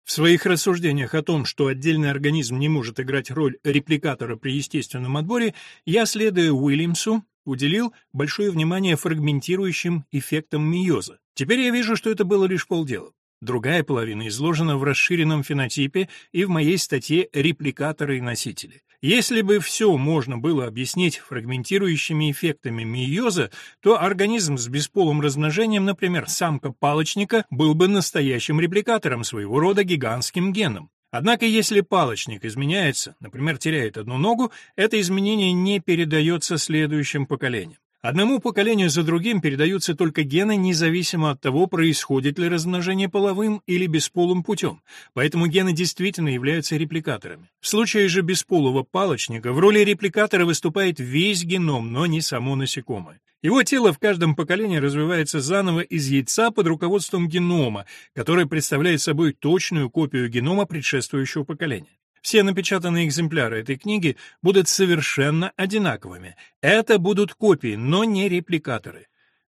В своих рассуждениях о том, что отдельный организм не может играть роль репликатора при естественном отборе, я, следуя Уильямсу, уделил большое внимание фрагментирующим эффектам мейоза. Теперь я вижу, что это было лишь полдела. Другая половина изложена в расширенном фенотипе и в моей статье «Репликаторы и носители». Если бы все можно было объяснить фрагментирующими эффектами мейоза, то организм с бесполым размножением, например, самка палочника, был бы настоящим репликатором, своего рода гигантским геном. Однако если палочник изменяется, например, теряет одну ногу, это изменение не передается следующим поколениям. Одному поколению за другим передаются только гены, независимо от того, происходит ли размножение половым или бесполым путем, поэтому гены действительно являются репликаторами. В случае же бесполого палочника в роли репликатора выступает весь геном, но не само насекомое. Его тело в каждом поколении развивается заново из яйца под руководством генома, который представляет собой точную копию генома предшествующего поколения. Все напечатанные экземпляры этой книги будут совершенно одинаковыми. Это будут копии, но не репликаторы.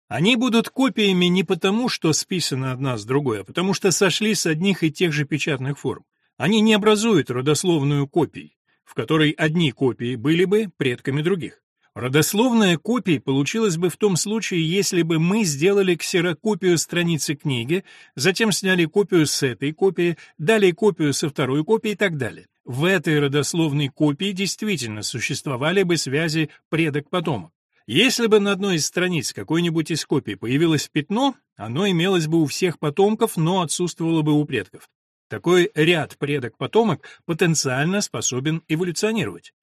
Они будут копиями не потому, что списаны одна с другой, а потому что сошли с одних и тех же печатных форм. Они не образуют родословную копий, в которой одни копии были бы предками других. Родословная копия получилась бы в том случае, если бы мы сделали ксерокопию страницы книги, затем сняли копию с этой копии, дали копию со второй копии и так далее. В этой родословной копии действительно существовали бы связи предок-потомок. Если бы на одной из страниц какой-нибудь из копий появилось пятно, оно имелось бы у всех потомков, но отсутствовало бы у предков. Такой ряд предок-потомок потенциально способен эволюционировать.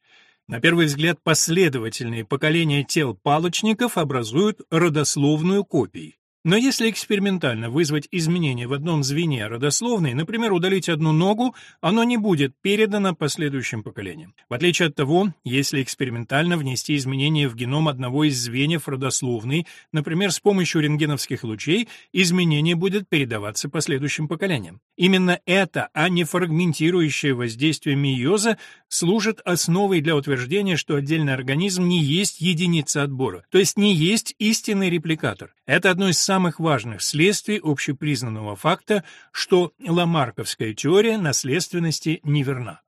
На первый взгляд, последовательные поколения тел палочников образуют родословную копию. Но если экспериментально вызвать изменения в одном звене родословной, например, удалить одну ногу, оно не будет передано последующим поколениям. В отличие от того, если экспериментально внести изменения в геном одного из звеньев родословной, например, с помощью рентгеновских лучей, изменение будет передаваться последующим поколениям. Именно это, а не фрагментирующее воздействие мейоза, служит основой для утверждения, что отдельный организм не есть единица отбора, то есть не есть истинный репликатор. Это одно из самых важных следствий общепризнанного факта, что ламарковская теория наследственности неверна.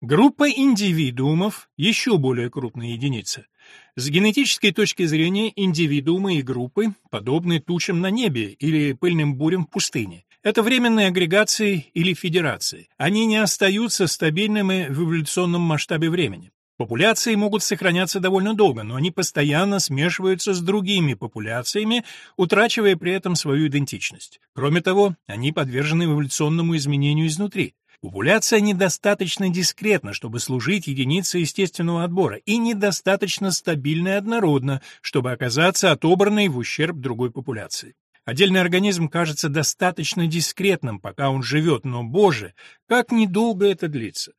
Группа индивидуумов – еще более крупная единица. С генетической точки зрения индивидуумы и группы подобны тучам на небе или пыльным бурям в пустыне. Это временные агрегации или федерации. Они не остаются стабильными в эволюционном масштабе времени. Популяции могут сохраняться довольно долго, но они постоянно смешиваются с другими популяциями, утрачивая при этом свою идентичность. Кроме того, они подвержены эволюционному изменению изнутри. Популяция недостаточно дискретна, чтобы служить единицей естественного отбора, и недостаточно стабильна и однородна, чтобы оказаться отобранной в ущерб другой популяции. Отдельный организм кажется достаточно дискретным, пока он живет, но, боже, как недолго это длится.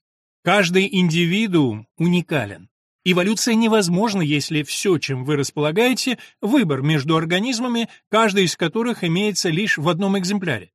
Каждый индивидуум уникален. Эволюция невозможна, если все, чем вы располагаете, выбор между организмами, каждый из которых имеется лишь в одном экземпляре.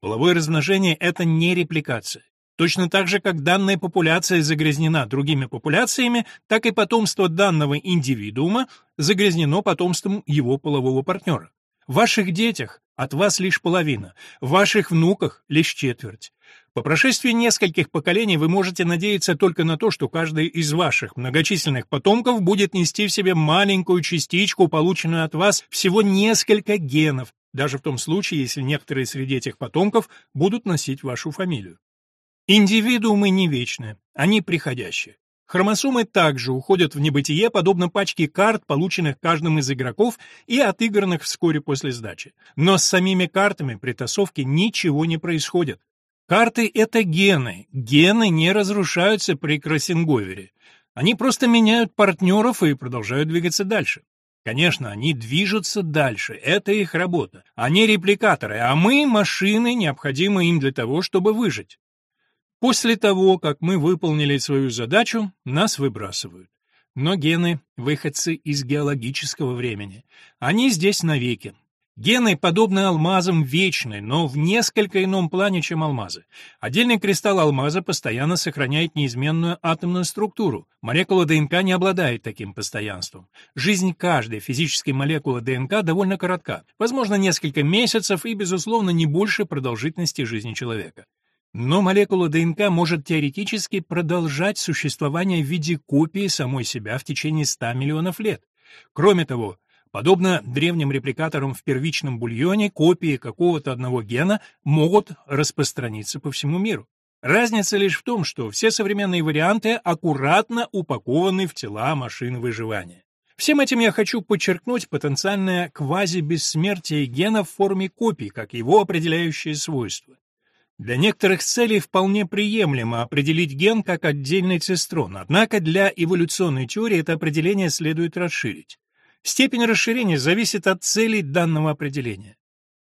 Половое размножение — это не репликация. Точно так же, как данная популяция загрязнена другими популяциями, так и потомство данного индивидуума загрязнено потомством его полового партнера. В ваших детях от вас лишь половина, в ваших внуках лишь четверть. По прошествии нескольких поколений вы можете надеяться только на то, что каждый из ваших многочисленных потомков будет нести в себе маленькую частичку, полученную от вас всего несколько генов, даже в том случае, если некоторые среди этих потомков будут носить вашу фамилию. Индивидуумы не вечны, они приходящие. Хромосомы также уходят в небытие, подобно пачке карт, полученных каждым из игроков и отыгранных вскоре после сдачи. Но с самими картами при тасовке ничего не происходит. Карты — это гены. Гены не разрушаются при кроссинговере. Они просто меняют партнеров и продолжают двигаться дальше. Конечно, они движутся дальше, это их работа. Они репликаторы, а мы — машины, необходимые им для того, чтобы выжить. После того, как мы выполнили свою задачу, нас выбрасывают. Но гены — выходцы из геологического времени. Они здесь навеки. Гены подобны алмазам вечны, но в несколько ином плане, чем алмазы. Отдельный кристалл алмаза постоянно сохраняет неизменную атомную структуру. Молекула ДНК не обладает таким постоянством. Жизнь каждой физической молекулы ДНК довольно коротка, возможно, несколько месяцев и, безусловно, не больше продолжительности жизни человека. Но молекула ДНК может теоретически продолжать существование в виде копии самой себя в течение 100 миллионов лет. Кроме того, Подобно древним репликаторам в первичном бульоне, копии какого-то одного гена могут распространиться по всему миру. Разница лишь в том, что все современные варианты аккуратно упакованы в тела машин выживания. Всем этим я хочу подчеркнуть потенциальное квази-бессмертие гена в форме копий, как его определяющее свойство. Для некоторых целей вполне приемлемо определить ген как отдельный цистрон, однако для эволюционной теории это определение следует расширить. Степень расширения зависит от целей данного определения.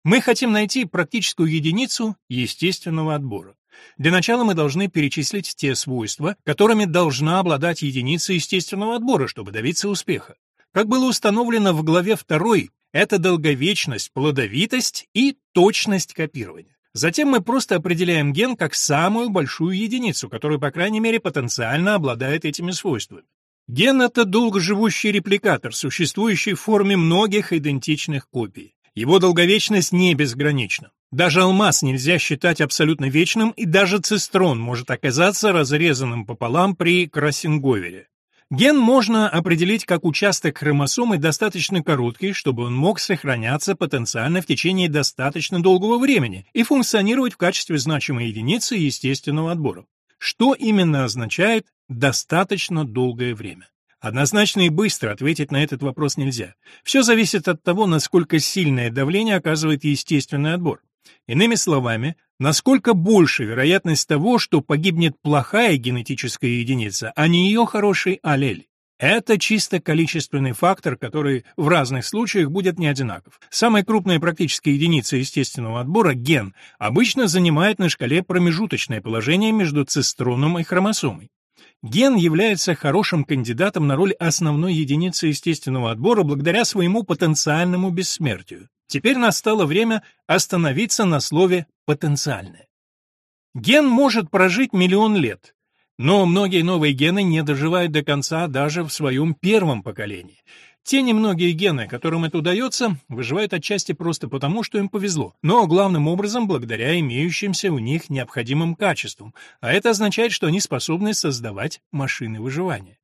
Мы хотим найти практическую единицу естественного отбора. Для начала мы должны перечислить те свойства, которыми должна обладать единица естественного отбора, чтобы добиться успеха. Как было установлено в главе 2, это долговечность, плодовитость и точность копирования. Затем мы просто определяем ген как самую большую единицу, которая, по крайней мере, потенциально обладает этими свойствами. Ген — это долгоживущий репликатор, существующий в форме многих идентичных копий. Его долговечность не безгранична. Даже алмаз нельзя считать абсолютно вечным, и даже цистрон может оказаться разрезанным пополам при кроссинговере. Ген можно определить как участок хромосомы достаточно короткий, чтобы он мог сохраняться потенциально в течение достаточно долгого времени и функционировать в качестве значимой единицы естественного отбора. Что именно означает «достаточно долгое время»? Однозначно и быстро ответить на этот вопрос нельзя. Все зависит от того, насколько сильное давление оказывает естественный отбор. Иными словами, насколько больше вероятность того, что погибнет плохая генетическая единица, а не ее хороший аллель. Это чисто количественный фактор, который в разных случаях будет не одинаков. Самая крупная практическая единица естественного отбора, ген, обычно занимает на шкале промежуточное положение между цистроном и хромосомой. Ген является хорошим кандидатом на роль основной единицы естественного отбора благодаря своему потенциальному бессмертию. Теперь настало время остановиться на слове «потенциальное». Ген может прожить миллион лет, но многие новые гены не доживают до конца даже в своем первом поколении. Те немногие гены, которым это удается, выживают отчасти просто потому, что им повезло, но главным образом благодаря имеющимся у них необходимым качествам, а это означает, что они способны создавать машины выживания.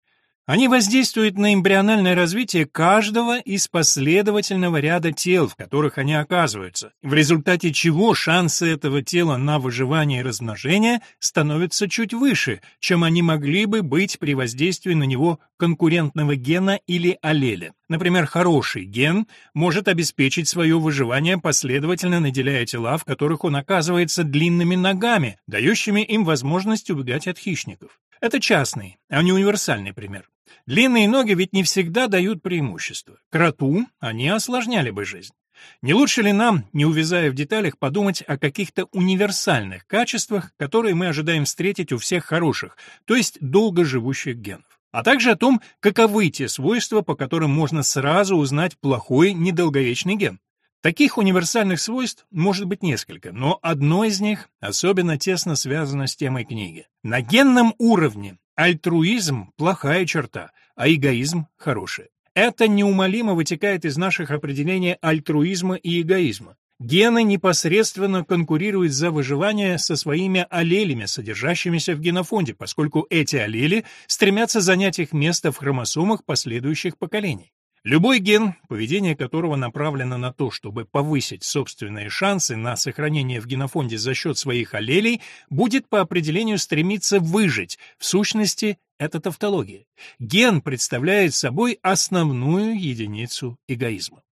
Они воздействуют на эмбриональное развитие каждого из последовательного ряда тел, в которых они оказываются, в результате чего шансы этого тела на выживание и размножение становятся чуть выше, чем они могли бы быть при воздействии на него конкурентного гена или аллеля. Например, хороший ген может обеспечить свое выживание, последовательно наделяя тела, в которых он оказывается длинными ногами, дающими им возможность убегать от хищников. Это частный, а не универсальный пример. Длинные ноги ведь не всегда дают преимущество. Кроту они осложняли бы жизнь. Не лучше ли нам, не увязая в деталях, подумать о каких-то универсальных качествах, которые мы ожидаем встретить у всех хороших, то есть долгоживущих генов? А также о том, каковы те свойства, по которым можно сразу узнать плохой недолговечный ген. Таких универсальных свойств может быть несколько, но одно из них особенно тесно связано с темой книги. На генном уровне альтруизм – плохая черта, а эгоизм – хорошая. Это неумолимо вытекает из наших определений альтруизма и эгоизма. Гены непосредственно конкурируют за выживание со своими аллелями, содержащимися в генофонде, поскольку эти аллели стремятся занять их место в хромосомах последующих поколений. Любой ген, поведение которого направлено на то, чтобы повысить собственные шансы на сохранение в генофонде за счет своих аллелей, будет по определению стремиться выжить. В сущности, это тавтология. Ген представляет собой основную единицу эгоизма.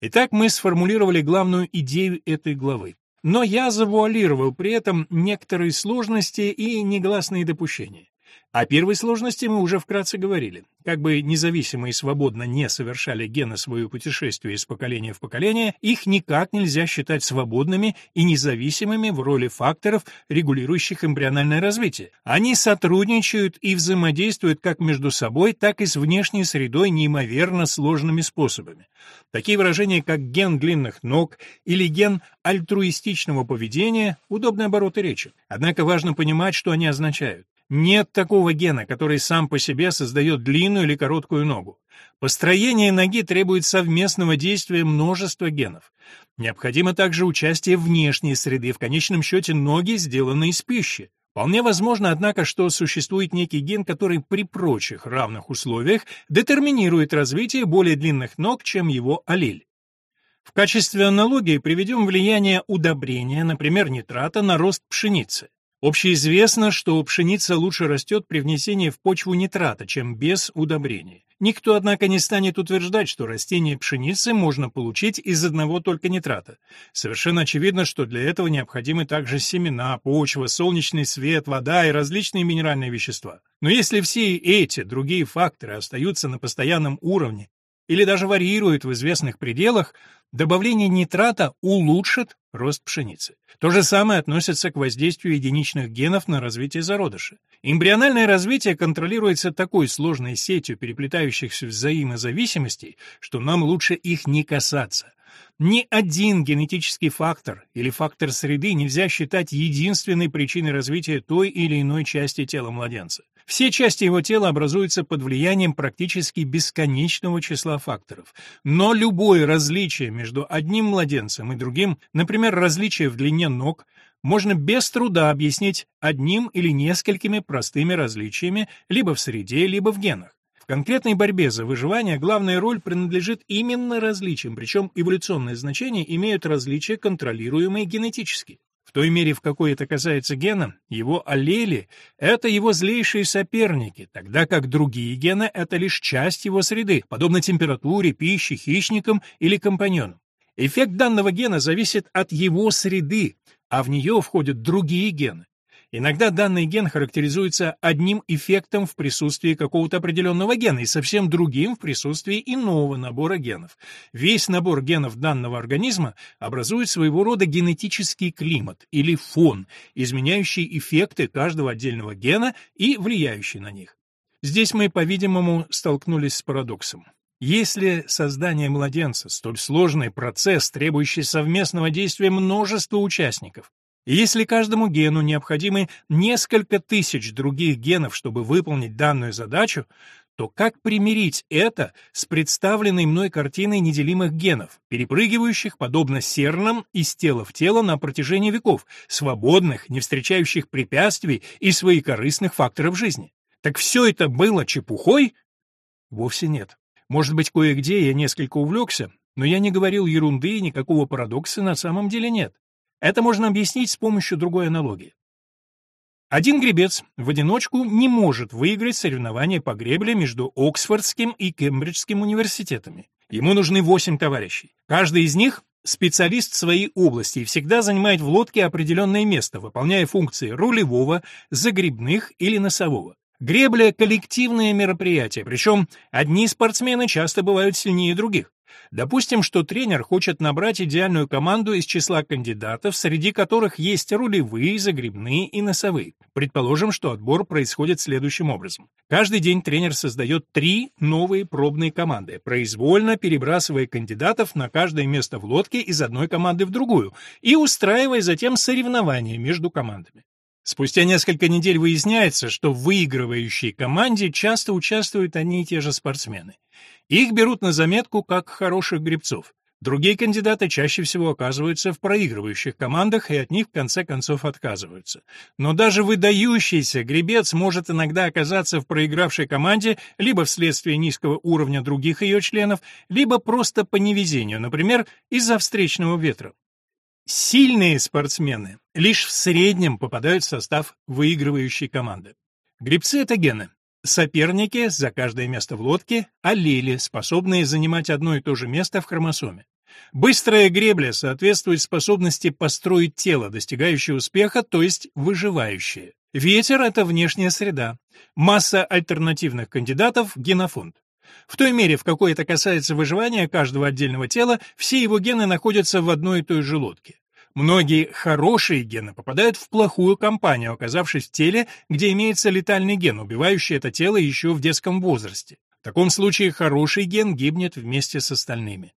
Итак, мы сформулировали главную идею этой главы. Но я завуалировал при этом некоторые сложности и негласные допущения. О первой сложности мы уже вкратце говорили. Как бы независимо и свободно не совершали гены свое путешествие из поколения в поколение, их никак нельзя считать свободными и независимыми в роли факторов, регулирующих эмбриональное развитие. Они сотрудничают и взаимодействуют как между собой, так и с внешней средой неимоверно сложными способами. Такие выражения, как ген длинных ног или ген альтруистичного поведения – удобные обороты речи. Однако важно понимать, что они означают. Нет такого гена, который сам по себе создает длинную или короткую ногу. Построение ноги требует совместного действия множества генов. Необходимо также участие внешней среды, в конечном счете ноги сделаны из пищи. Вполне возможно, однако, что существует некий ген, который при прочих равных условиях детерминирует развитие более длинных ног, чем его аллель. В качестве аналогии приведем влияние удобрения, например, нитрата, на рост пшеницы. Общеизвестно, что пшеница лучше растет при внесении в почву нитрата, чем без удобрения. Никто, однако, не станет утверждать, что растение пшеницы можно получить из одного только нитрата. Совершенно очевидно, что для этого необходимы также семена, почва, солнечный свет, вода и различные минеральные вещества. Но если все эти другие факторы остаются на постоянном уровне или даже варьируют в известных пределах, добавление нитрата улучшит рост пшеницы. То же самое относится к воздействию единичных генов на развитие зародыша. Эмбриональное развитие контролируется такой сложной сетью переплетающихся взаимозависимостей, что нам лучше их не касаться. Ни один генетический фактор или фактор среды нельзя считать единственной причиной развития той или иной части тела младенца. Все части его тела образуются под влиянием практически бесконечного числа факторов. Но любое различие между одним младенцем и другим, например, различие в длине ног, можно без труда объяснить одним или несколькими простыми различиями либо в среде, либо в генах. В конкретной борьбе за выживание главная роль принадлежит именно различиям, причем эволюционное значение имеют различия, контролируемые генетически. В той мере, в какой это касается гена, его аллели — это его злейшие соперники, тогда как другие гены — это лишь часть его среды, подобно температуре, пище, хищникам или компаньонам. Эффект данного гена зависит от его среды, а в нее входят другие гены. Иногда данный ген характеризуется одним эффектом в присутствии какого-то определенного гена и совсем другим в присутствии иного набора генов. Весь набор генов данного организма образует своего рода генетический климат или фон, изменяющий эффекты каждого отдельного гена и влияющий на них. Здесь мы, по-видимому, столкнулись с парадоксом. Если создание младенца – столь сложный процесс, требующий совместного действия множества участников, и если каждому гену необходимы несколько тысяч других генов, чтобы выполнить данную задачу, то как примирить это с представленной мной картиной неделимых генов, перепрыгивающих, подобно сернам, из тела в тело на протяжении веков, свободных, не встречающих препятствий и своекорыстных факторов жизни? Так все это было чепухой? Вовсе нет. Может быть, кое-где я несколько увлекся, но я не говорил ерунды и никакого парадокса на самом деле нет. Это можно объяснить с помощью другой аналогии. Один гребец в одиночку не может выиграть соревнования по гребле между Оксфордским и Кембриджским университетами. Ему нужны восемь товарищей. Каждый из них специалист своей области и всегда занимает в лодке определенное место, выполняя функции рулевого, загребных или носового. Гребля — коллективное мероприятие, причем одни спортсмены часто бывают сильнее других. Допустим, что тренер хочет набрать идеальную команду из числа кандидатов, среди которых есть рулевые, загребные и носовые. Предположим, что отбор происходит следующим образом. Каждый день тренер создает три новые пробные команды, произвольно перебрасывая кандидатов на каждое место в лодке из одной команды в другую и устраивая затем соревнования между командами. Спустя несколько недель выясняется, что в выигрывающей команде часто участвуют одни и те же спортсмены. Их берут на заметку как хороших гребцов. Другие кандидаты чаще всего оказываются в проигрывающих командах и от них в конце концов отказываются. Но даже выдающийся гребец может иногда оказаться в проигравшей команде либо вследствие низкого уровня других ее членов, либо просто по невезению, например, из-за встречного ветра. Сильные спортсмены лишь в среднем попадают в состав выигрывающей команды. Гребцы — это гены. Соперники за каждое место в лодке — аллели, способные занимать одно и то же место в хромосоме. Быстрая гребля соответствует способности построить тело, достигающее успеха, то есть выживающее. Ветер — это внешняя среда. Масса альтернативных кандидатов — генофонд. В той мере, в какой это касается выживания каждого отдельного тела, все его гены находятся в одной и той же лодке. Многие хорошие гены попадают в плохую компанию, оказавшись в теле, где имеется летальный ген, убивающий это тело еще в детском возрасте. В таком случае хороший ген гибнет вместе с остальными.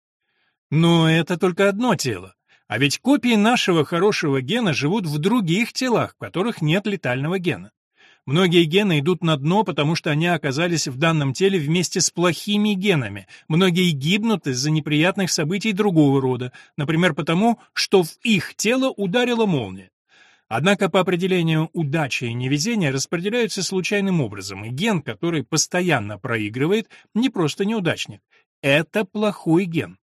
Но это только одно тело. А ведь копии нашего хорошего гена живут в других телах, в которых нет летального гена. Многие гены идут на дно, потому что они оказались в данном теле вместе с плохими генами. Многие гибнут из-за неприятных событий другого рода, например, потому, что в их тело ударила молния. Однако по определению удача и невезение распределяются случайным образом, и ген, который постоянно проигрывает, не просто неудачник. Это плохой ген.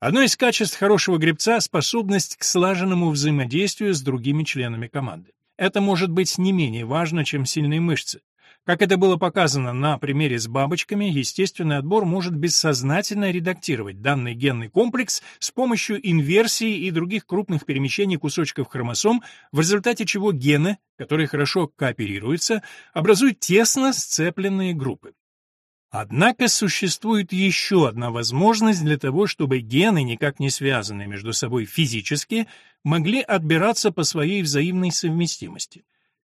Одно из качеств хорошего гребца — способность к слаженному взаимодействию с другими членами команды. Это может быть не менее важно, чем сильные мышцы. Как это было показано на примере с бабочками, естественный отбор может бессознательно редактировать данный генный комплекс с помощью инверсии и других крупных перемещений кусочков хромосом, в результате чего гены, которые хорошо кооперируются, образуют тесно сцепленные группы. Однако существует еще одна возможность для того, чтобы гены, никак не связанные между собой физически, могли отбираться по своей взаимной совместимости.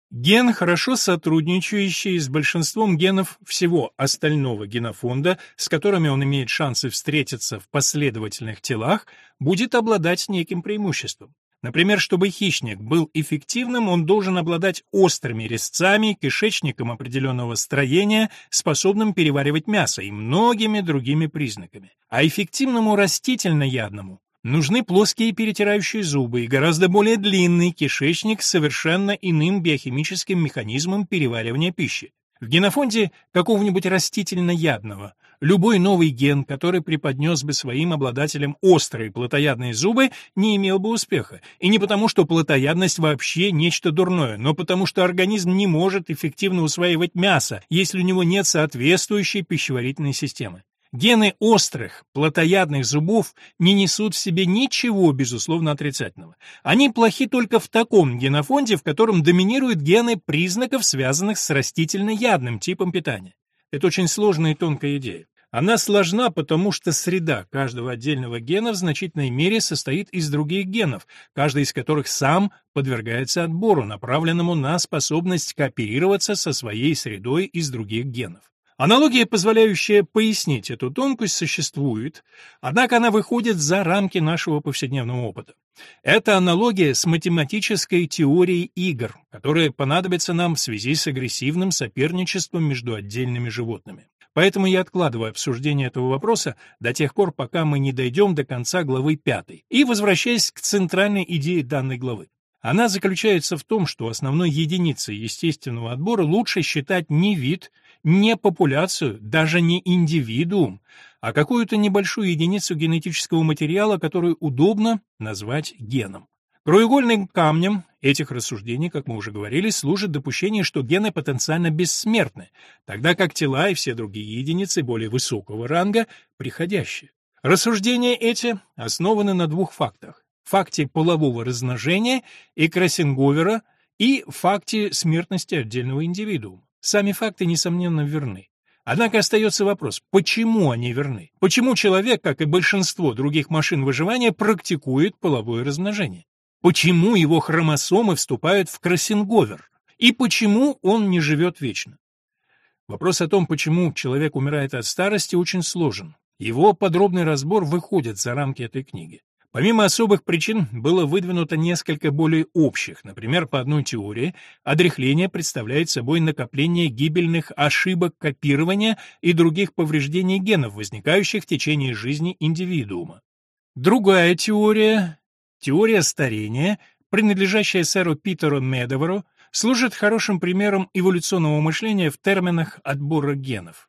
Ген, хорошо сотрудничающий с большинством генов всего остального генофонда, с которыми он имеет шансы встретиться в последовательных телах, будет обладать неким преимуществом. Например, чтобы хищник был эффективным, он должен обладать острыми резцами, кишечником определенного строения, способным переваривать мясо и многими другими признаками. А эффективному растительноядному Нужны плоские перетирающие зубы и гораздо более длинный кишечник с совершенно иным биохимическим механизмом переваривания пищи. В генофонде какого-нибудь растительноядного любой новый ген, который преподнес бы своим обладателям острые плотоядные зубы, не имел бы успеха. И не потому, что плотоядность вообще нечто дурное, но потому, что организм не может эффективно усваивать мясо, если у него нет соответствующей пищеварительной системы. Гены острых, плотоядных зубов не несут в себе ничего, безусловно, отрицательного. Они плохи только в таком генофонде, в котором доминируют гены признаков, связанных с растительноядным типом питания. Это очень сложная и тонкая идея. Она сложна, потому что среда каждого отдельного гена в значительной мере состоит из других генов, каждый из которых сам подвергается отбору, направленному на способность кооперироваться со своей средой из других генов. Аналогия, позволяющая пояснить эту тонкость, существует, однако она выходит за рамки нашего повседневного опыта. Это аналогия с математической теорией игр, которая понадобится нам в связи с агрессивным соперничеством между отдельными животными. Поэтому я откладываю обсуждение этого вопроса до тех пор, пока мы не дойдем до конца главы 5, и возвращаясь к центральной идее данной главы. Она заключается в том, что основной единицей естественного отбора лучше считать не вид, не популяцию, даже не индивидуум, а какую-то небольшую единицу генетического материала, которую удобно назвать геном. Краеугольным камнем этих рассуждений, как мы уже говорили, служит допущение, что гены потенциально бессмертны, тогда как тела и все другие единицы более высокого ранга приходящие. Рассуждения эти основаны на двух фактах: факте полового размножения и Красинговера и факте смертности отдельного индивидуума. Сами факты, несомненно, верны. Однако остается вопрос, почему они верны? Почему человек, как и большинство других машин выживания, практикует половое размножение? Почему его хромосомы вступают в кроссинговер? И почему он не живет вечно? Вопрос о том, почему человек умирает от старости, очень сложен. Его подробный разбор выходит за рамки этой книги. Помимо особых причин было выдвинуто несколько более общих. Например, по одной теории, одряхление представляет собой накопление гибельных ошибок копирования и других повреждений генов, возникающих в течение жизни индивидуума. Другая теория, теория старения, принадлежащая сэру Питеру Медовору, служит хорошим примером эволюционного мышления в терминах отбора генов.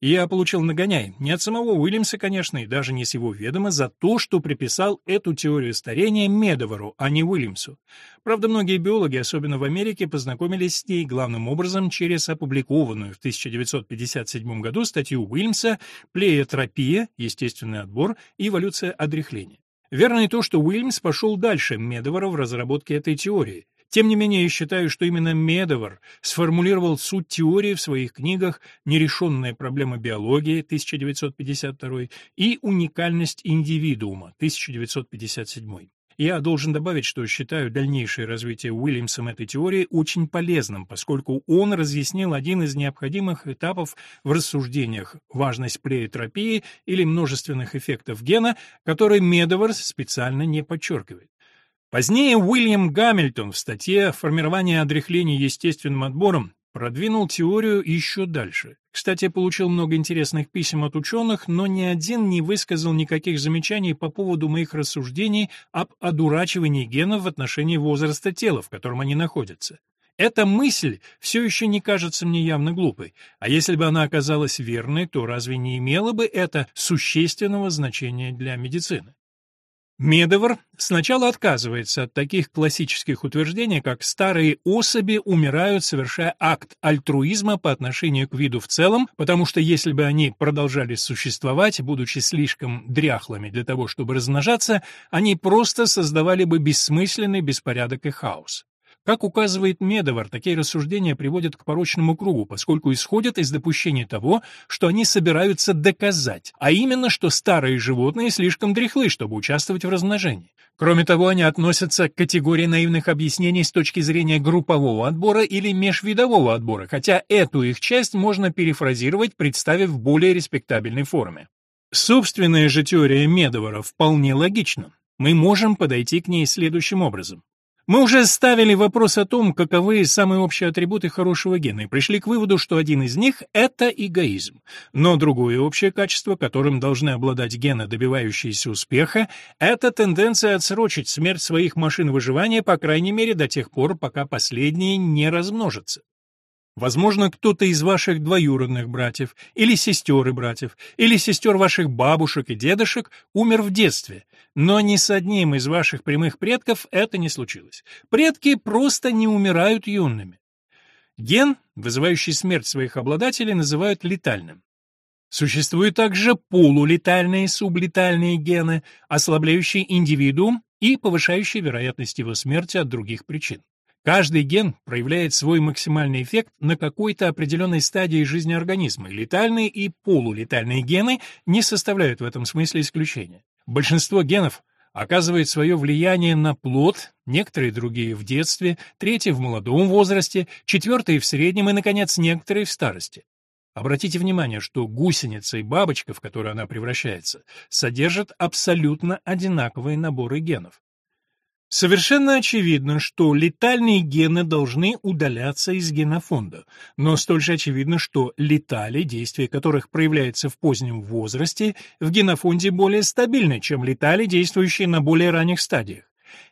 Я получил нагоняй, не от самого Уильямса, конечно, и даже не с его ведома, за то, что приписал эту теорию старения Медовару, а не Уильямсу. Правда, многие биологи, особенно в Америке, познакомились с ней главным образом через опубликованную в 1957 году статью Уильямса «Плеотропия. Естественный отбор и эволюция отряхления». Верно и то, что Уильямс пошел дальше Медовара в разработке этой теории. Тем не менее, я считаю, что именно Медовар сформулировал суть теории в своих книгах «Нерешенная проблема биологии» 1952 и «Уникальность индивидуума» 1957. Я должен добавить, что считаю дальнейшее развитие Уильямсом этой теории очень полезным, поскольку он разъяснил один из необходимых этапов в рассуждениях важность плеотропии или множественных эффектов гена, который Медовар специально не подчеркивает. Позднее Уильям Гамильтон в статье «Формирование отряхления естественным отбором» продвинул теорию еще дальше. Кстати, получил много интересных писем от ученых, но ни один не высказал никаких замечаний по поводу моих рассуждений об одурачивании генов в отношении возраста тела, в котором они находятся. Эта мысль все еще не кажется мне явно глупой, а если бы она оказалась верной, то разве не имела бы это существенного значения для медицины? Медовар сначала отказывается от таких классических утверждений, как старые особи умирают, совершая акт альтруизма по отношению к виду в целом, потому что если бы они продолжали существовать, будучи слишком дряхлыми для того, чтобы размножаться, они просто создавали бы бессмысленный беспорядок и хаос. Как указывает Медовар, такие рассуждения приводят к порочному кругу, поскольку исходят из допущения того, что они собираются доказать, а именно, что старые животные слишком дряхлы, чтобы участвовать в размножении. Кроме того, они относятся к категории наивных объяснений с точки зрения группового отбора или межвидового отбора, хотя эту их часть можно перефразировать, представив в более респектабельной форме. Собственная же теория Медовара вполне логична. Мы можем подойти к ней следующим образом. Мы уже ставили вопрос о том, каковы самые общие атрибуты хорошего гена, и пришли к выводу, что один из них — это эгоизм. Но другое общее качество, которым должны обладать гены, добивающиеся успеха, это тенденция отсрочить смерть своих машин выживания, по крайней мере, до тех пор, пока последние не размножатся. Возможно, кто-то из ваших двоюродных братьев, или сестер и братьев, или сестер ваших бабушек и дедушек умер в детстве, но ни с одним из ваших прямых предков это не случилось. Предки просто не умирают юными. Ген, вызывающий смерть своих обладателей, называют летальным. Существуют также полулетальные сублетальные гены, ослабляющие индивидуум и повышающие вероятность его смерти от других причин. Каждый ген проявляет свой максимальный эффект на какой-то определенной стадии жизни организма, летальные и полулетальные гены не составляют в этом смысле исключения. Большинство генов оказывает свое влияние на плод, некоторые другие в детстве, третьи в молодом возрасте, четвертые в среднем и, наконец, некоторые в старости. Обратите внимание, что гусеница и бабочка, в которую она превращается, содержат абсолютно одинаковые наборы генов. Совершенно очевидно, что летальные гены должны удаляться из генофонда, но столь же очевидно, что летали, действие которых проявляется в позднем возрасте, в генофонде более стабильны, чем летали, действующие на более ранних стадиях.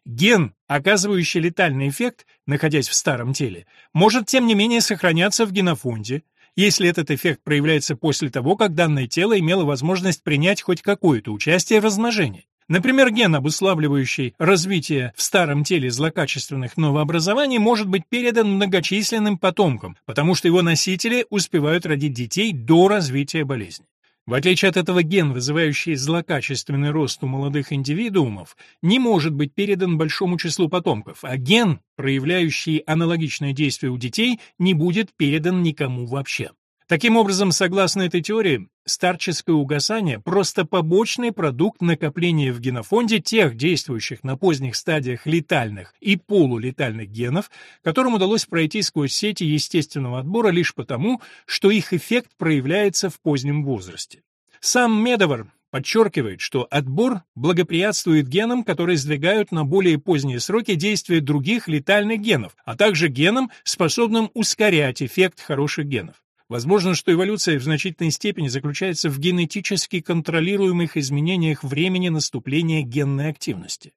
Ген, оказывающий летальный эффект, находясь в старом теле, может тем не менее сохраняться в генофонде, если этот эффект проявляется после того, как данное тело имело возможность принять хоть какое-то участие в размножении. Например, ген, обуславливающий развитие в старом теле злокачественных новообразований, может быть передан многочисленным потомкам, потому что его носители успевают родить детей до развития болезни. В отличие от этого ген, вызывающий злокачественный рост у молодых индивидуумов, не может быть передан большому числу потомков, а ген, проявляющий аналогичное действие у детей, не будет передан никому вообще. Таким образом, согласно этой теории, старческое угасание – просто побочный продукт накопления в генофонде тех действующих на поздних стадиях летальных и полулетальных генов, которым удалось пройти сквозь сети естественного отбора лишь потому, что их эффект проявляется в позднем возрасте. Сам Медовар подчеркивает, что отбор благоприятствует генам, которые сдвигают на более поздние сроки действия других летальных генов, а также генам, способным ускорять эффект хороших генов. Возможно, что эволюция в значительной степени заключается в генетически контролируемых изменениях времени наступления генной активности.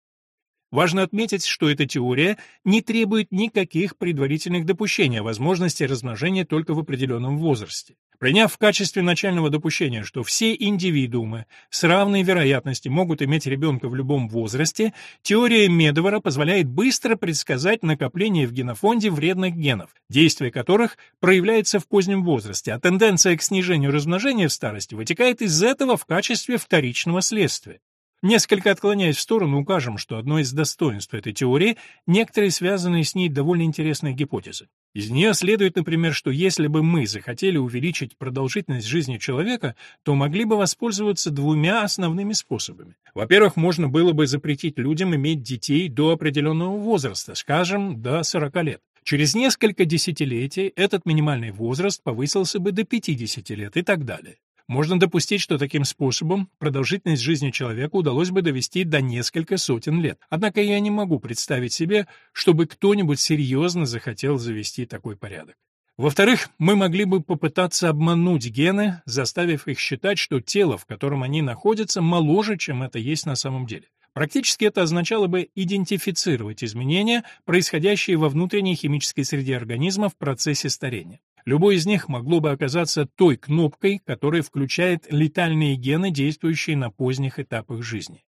Важно отметить, что эта теория не требует никаких предварительных допущений о возможности размножения только в определенном возрасте. Приняв в качестве начального допущения, что все индивидуумы с равной вероятностью могут иметь ребенка в любом возрасте, теория Медовара позволяет быстро предсказать накопление в генофонде вредных генов, действие которых проявляется в позднем возрасте, а тенденция к снижению размножения в старости вытекает из этого в качестве вторичного следствия. Несколько отклоняясь в сторону, укажем, что одно из достоинств этой теории – некоторые связанные с ней довольно интересные гипотезы. Из нее следует, например, что если бы мы захотели увеличить продолжительность жизни человека, то могли бы воспользоваться двумя основными способами. Во-первых, можно было бы запретить людям иметь детей до определенного возраста, скажем, до 40 лет. Через несколько десятилетий этот минимальный возраст повысился бы до 50 лет и так далее. Можно допустить, что таким способом продолжительность жизни человека удалось бы довести до несколько сотен лет. Однако я не могу представить себе, чтобы кто-нибудь серьезно захотел завести такой порядок. Во-вторых, мы могли бы попытаться обмануть гены, заставив их считать, что тело, в котором они находятся, моложе, чем это есть на самом деле. Практически это означало бы идентифицировать изменения, происходящие во внутренней химической среде организма в процессе старения. Любой из них могло бы оказаться той кнопкой, которая включает летальные гены, действующие на поздних этапах жизни.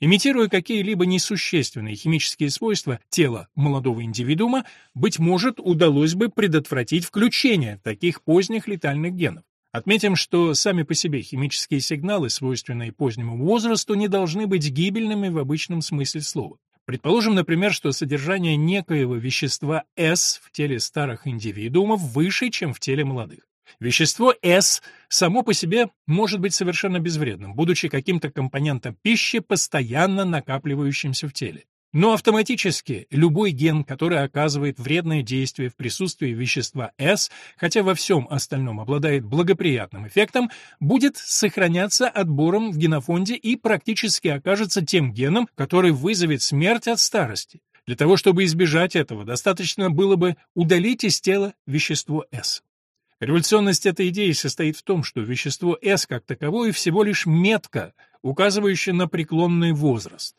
Имитируя какие-либо несущественные химические свойства тела молодого индивидуума, быть может, удалось бы предотвратить включение таких поздних летальных генов. Отметим, что сами по себе химические сигналы, свойственные позднему возрасту, не должны быть гибельными в обычном смысле слова. Предположим, например, что содержание некоего вещества S в теле старых индивидуумов выше, чем в теле молодых. Вещество S само по себе может быть совершенно безвредным, будучи каким-то компонентом пищи, постоянно накапливающимся в теле. Но автоматически любой ген, который оказывает вредное действие в присутствии вещества S, хотя во всем остальном обладает благоприятным эффектом, будет сохраняться отбором в генофонде и практически окажется тем геном, который вызовет смерть от старости. Для того, чтобы избежать этого, достаточно было бы удалить из тела вещество S. Революционность этой идеи состоит в том, что вещество S как таковое всего лишь метка, указывающая на преклонный возраст.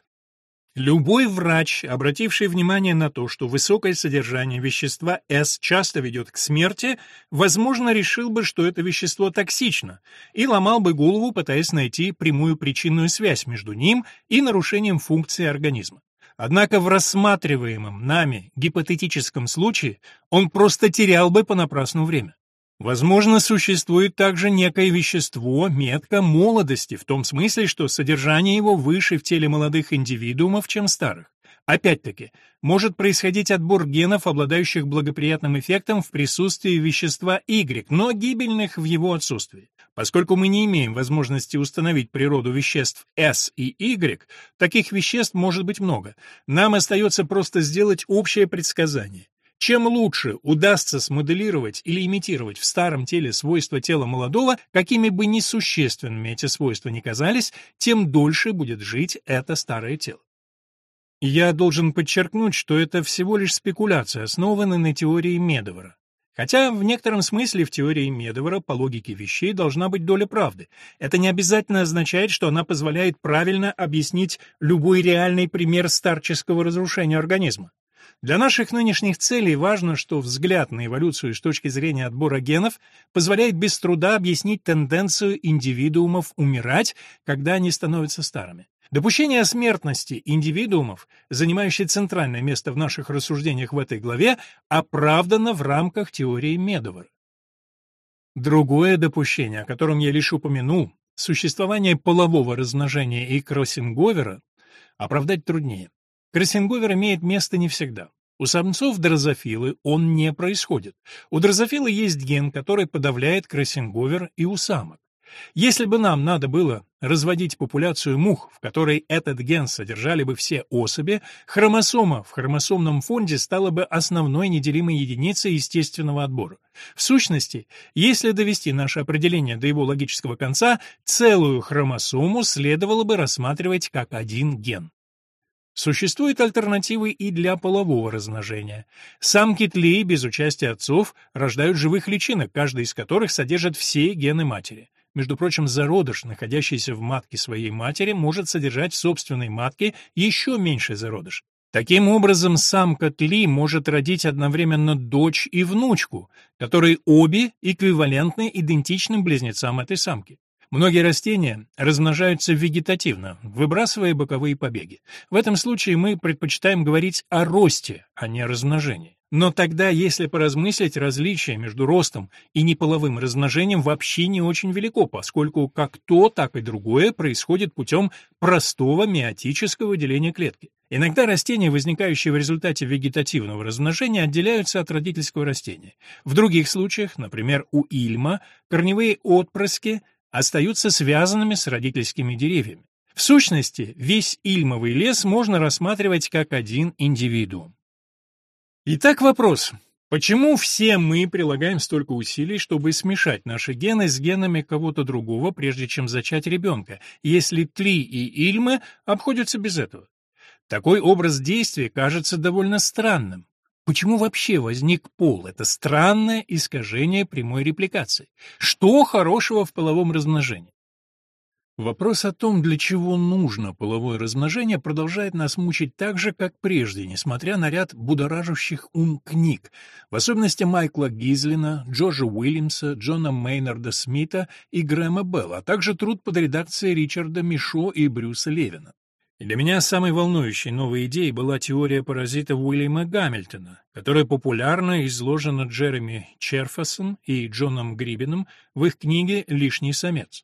Любой врач, обративший внимание на то, что высокое содержание вещества S часто ведет к смерти, возможно, решил бы, что это вещество токсично, и ломал бы голову, пытаясь найти прямую причинную связь между ним и нарушением функции организма. Однако в рассматриваемом нами гипотетическом случае он просто терял бы понапрасну время. Возможно, существует также некое вещество, метка молодости, в том смысле, что содержание его выше в теле молодых индивидуумов, чем старых. Опять-таки, может происходить отбор генов, обладающих благоприятным эффектом в присутствии вещества Y, но гибельных в его отсутствии. Поскольку мы не имеем возможности установить природу веществ S и Y, таких веществ может быть много. Нам остается просто сделать общее предсказание. Чем лучше удастся смоделировать или имитировать в старом теле свойства тела молодого, какими бы несущественными эти свойства ни казались, тем дольше будет жить это старое тело. Я должен подчеркнуть, что это всего лишь спекуляция, основанная на теории Медовара. Хотя в некотором смысле в теории Медовара по логике вещей должна быть доля правды. Это не обязательно означает, что она позволяет правильно объяснить любой реальный пример старческого разрушения организма. Для наших нынешних целей важно, что взгляд на эволюцию с точки зрения отбора генов позволяет без труда объяснить тенденцию индивидуумов умирать, когда они становятся старыми. Допущение о смертности индивидуумов, занимающее центральное место в наших рассуждениях в этой главе, оправдано в рамках теории Медовара. Другое допущение, о котором я лишь упомянул, существование полового размножения и кроссинговера, оправдать труднее. Кроссинговер имеет место не всегда. У самцов дрозофилы он не происходит. У дрозофилы есть ген, который подавляет кроссинговер и у самок. Если бы нам надо было разводить популяцию мух, в которой этот ген содержали бы все особи, хромосома в хромосомном фонде стала бы основной неделимой единицей естественного отбора. В сущности, если довести наше определение до его логического конца, целую хромосому следовало бы рассматривать как один ген. Существуют альтернативы и для полового размножения. Самки тлей без участия отцов рождают живых личинок, каждый из которых содержит все гены матери. Между прочим, зародыш, находящийся в матке своей матери, может содержать в собственной матке еще меньший зародыш. Таким образом, самка тли может родить одновременно дочь и внучку, которые обе эквивалентны идентичным близнецам этой самки. Многие растения размножаются вегетативно, выбрасывая боковые побеги. В этом случае мы предпочитаем говорить о росте, а не о размножении. Но тогда, если поразмыслить, различие между ростом и неполовым размножением вообще не очень велико, поскольку как то, так и другое происходит путем простого миотического деления клетки. Иногда растения, возникающие в результате вегетативного размножения, отделяются от родительского растения. В других случаях, например, у ильма, корневые отпрыски остаются связанными с родительскими деревьями. В сущности, весь ильмовый лес можно рассматривать как один индивидуум. Итак, вопрос. Почему все мы прилагаем столько усилий, чтобы смешать наши гены с генами кого-то другого, прежде чем зачать ребенка, если тли и ильмы обходятся без этого? Такой образ действия кажется довольно странным. Почему вообще возник пол? Это странное искажение прямой репликации. Что хорошего в половом размножении? Вопрос о том, для чего нужно половое размножение, продолжает нас мучить так же, как прежде, несмотря на ряд будоражащих ум книг, в особенности Майкла Гизлина, Джорджа Уильямса, Джона Мейнарда Смита и Грэма Белла, а также труд под редакцией Ричарда Мишо и Брюса Левина. Для меня самой волнующей новой идеей была теория паразита Уильяма Гамильтона, которая популярно изложена Джереми Черфасом и Джоном Грибином в их книге «Лишний самец».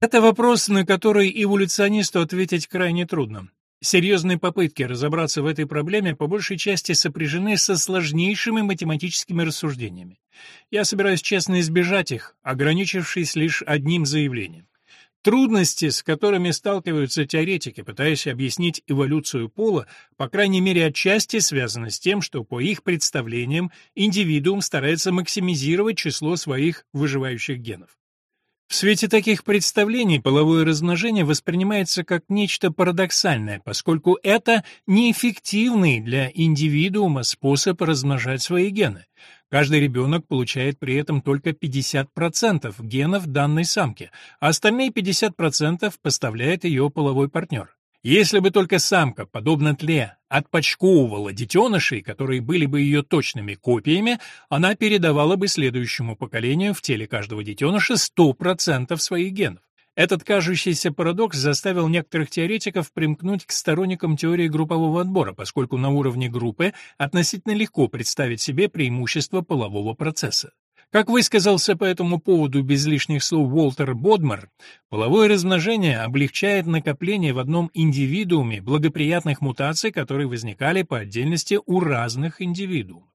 Это вопрос, на который эволюционисту ответить крайне трудно. Серьезные попытки разобраться в этой проблеме по большей части сопряжены со сложнейшими математическими рассуждениями. Я собираюсь честно избежать их, ограничившись лишь одним заявлением. Трудности, с которыми сталкиваются теоретики, пытаясь объяснить эволюцию пола, по крайней мере отчасти связаны с тем, что по их представлениям индивидуум старается максимизировать число своих выживающих генов. В свете таких представлений половое размножение воспринимается как нечто парадоксальное, поскольку это неэффективный для индивидуума способ размножать свои гены. Каждый ребенок получает при этом только 50% генов данной самки, а остальные 50% поставляет ее половой партнер. Если бы только самка, подобно тле, отпочковывала детенышей, которые были бы ее точными копиями, она передавала бы следующему поколению в теле каждого детеныша 100% своих генов. Этот кажущийся парадокс заставил некоторых теоретиков примкнуть к сторонникам теории группового отбора, поскольку на уровне группы относительно легко представить себе преимущество полового процесса. Как высказался по этому поводу без лишних слов Уолтер Бодмар, половое размножение облегчает накопление в одном индивидууме благоприятных мутаций, которые возникали по отдельности у разных индивидуумов.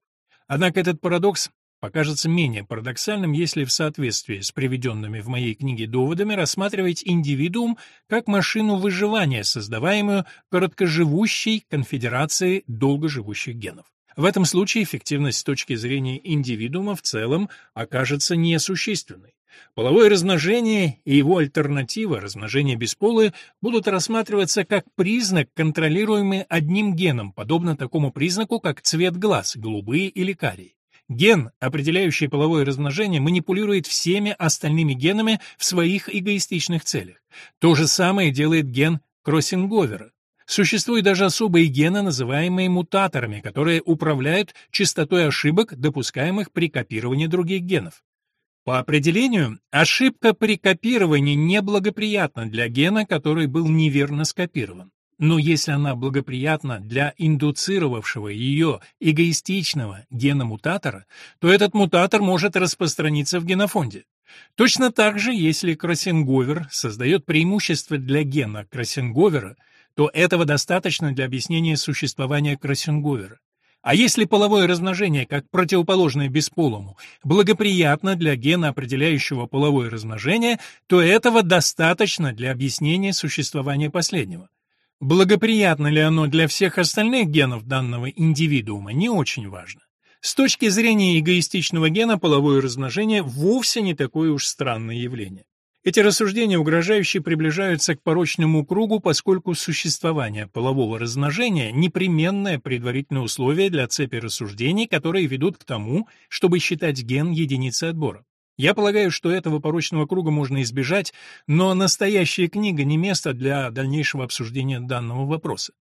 Однако этот парадокс покажется менее парадоксальным, если в соответствии с приведенными в моей книге доводами рассматривать индивидуум как машину выживания, создаваемую короткоживущей конфедерацией долгоживущих генов. В этом случае эффективность с точки зрения индивидуума в целом окажется несущественной. Половое размножение и его альтернатива, размножение бесполое, будут рассматриваться как признак, контролируемый одним геном, подобно такому признаку, как цвет глаз, голубые или карие. Ген, определяющий половое размножение, манипулирует всеми остальными генами в своих эгоистичных целях. То же самое делает ген кроссинговера. Существуют даже особые гены, называемые мутаторами, которые управляют частотой ошибок, допускаемых при копировании других генов. По определению, ошибка при копировании неблагоприятна для гена, который был неверно скопирован. Но если она благоприятна для индуцировавшего ее эгоистичного гена-мутатора, то этот мутатор может распространиться в генофонде. Точно так же, если кроссинговер создает преимущество для гена кроссинговера, то этого достаточно для объяснения существования Кроссинговера. А если половое размножение, как противоположное бесполому, благоприятно для гена, определяющего половое размножение, то этого достаточно для объяснения существования последнего. Благоприятно ли оно для всех остальных генов данного индивидуума, не очень важно. С точки зрения эгоистичного гена половое размножение вовсе не такое уж странное явление. Эти рассуждения угрожающе приближаются к порочному кругу, поскольку существование полового размножения – непременное предварительное условие для цепи рассуждений, которые ведут к тому, чтобы считать ген единицей отбора. Я полагаю, что этого порочного круга можно избежать, но настоящая книга не место для дальнейшего обсуждения данного вопроса.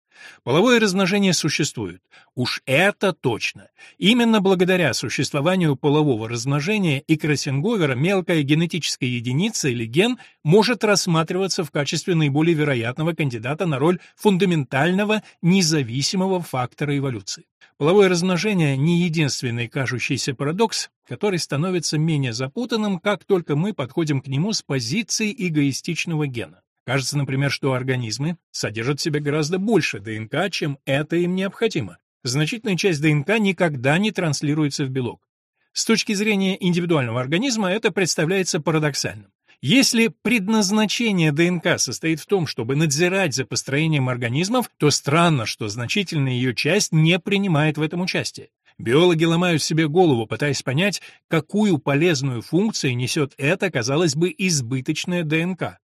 Половое размножение существует. Уж это точно. Именно благодаря существованию полового размножения и Красинговера мелкая генетическая единица или ген может рассматриваться в качестве наиболее вероятного кандидата на роль фундаментального независимого фактора эволюции. Половое размножение не единственный кажущийся парадокс, который становится менее запутанным, как только мы подходим к нему с позиции эгоистичного гена. Кажется, например, что организмы содержат в себе гораздо больше ДНК, чем это им необходимо. Значительная часть ДНК никогда не транслируется в белок. С точки зрения индивидуального организма это представляется парадоксальным. Если предназначение ДНК состоит в том, чтобы надзирать за построением организмов, то странно, что значительная ее часть не принимает в этом участие. Биологи ломают себе голову, пытаясь понять, какую полезную функцию несет эта, казалось бы, избыточная ДНК.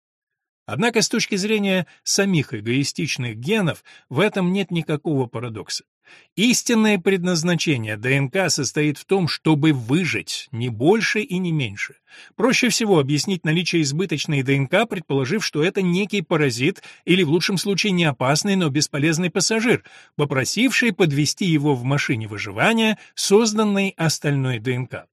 Однако с точки зрения самих эгоистичных генов в этом нет никакого парадокса. Истинное предназначение ДНК состоит в том, чтобы выжить, не больше и не меньше. Проще всего объяснить наличие избыточной ДНК, предположив, что это некий паразит или в лучшем случае не опасный, но бесполезный пассажир, попросивший подвести его в машине выживания, созданной остальной ДНК.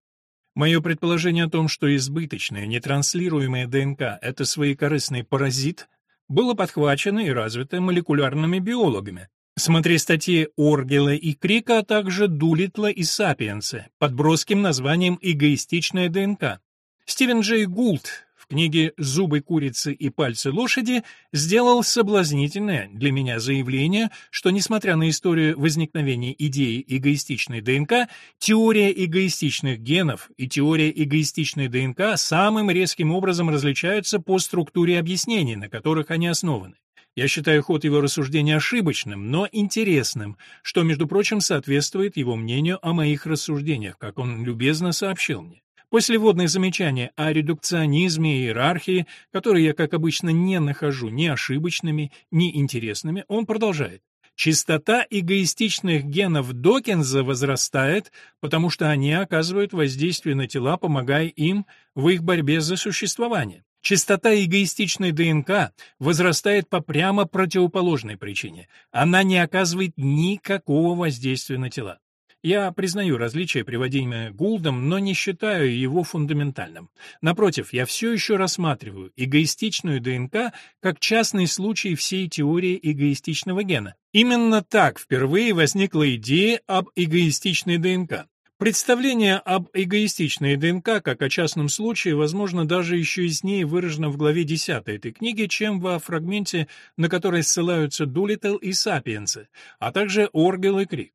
Мое предположение о том, что избыточная, нетранслируемая ДНК — это своекорыстный паразит, было подхвачено и развито молекулярными биологами. Смотри статьи Оргела и Крика, а также Дулитла и Сапиенса под броским названием «Эгоистичная ДНК». Стивен Джей Гулт в книге «Зубы курицы и пальцы лошади» сделал соблазнительное для меня заявление, что, несмотря на историю возникновения идеи эгоистичной ДНК, теория эгоистичных генов и теория эгоистичной ДНК самым резким образом различаются по структуре объяснений, на которых они основаны. Я считаю ход его рассуждений ошибочным, но интересным, что, между прочим, соответствует его мнению о моих рассуждениях, как он любезно сообщил мне. После вводных замечаний о редукционизме и иерархии, которые я, как обычно, не нахожу ни ошибочными, ни интересными, он продолжает. Частота эгоистичных генов Докинза возрастает, потому что они оказывают воздействие на тела, помогая им в их борьбе за существование. Частота эгоистичной ДНК возрастает по прямо противоположной причине. Она не оказывает никакого воздействия на тела. Я признаю различия, приводимые Гулдом, но не считаю его фундаментальным. Напротив, я все еще рассматриваю эгоистичную ДНК как частный случай всей теории эгоистичного гена. Именно так впервые возникла идея об эгоистичной ДНК. Представление об эгоистичной ДНК как о частном случае, возможно, даже еще яснее выражено в главе 10 этой книги, чем во фрагменте, на который ссылаются Дулиттл и Сапиенсы, а также Оргел и Крик.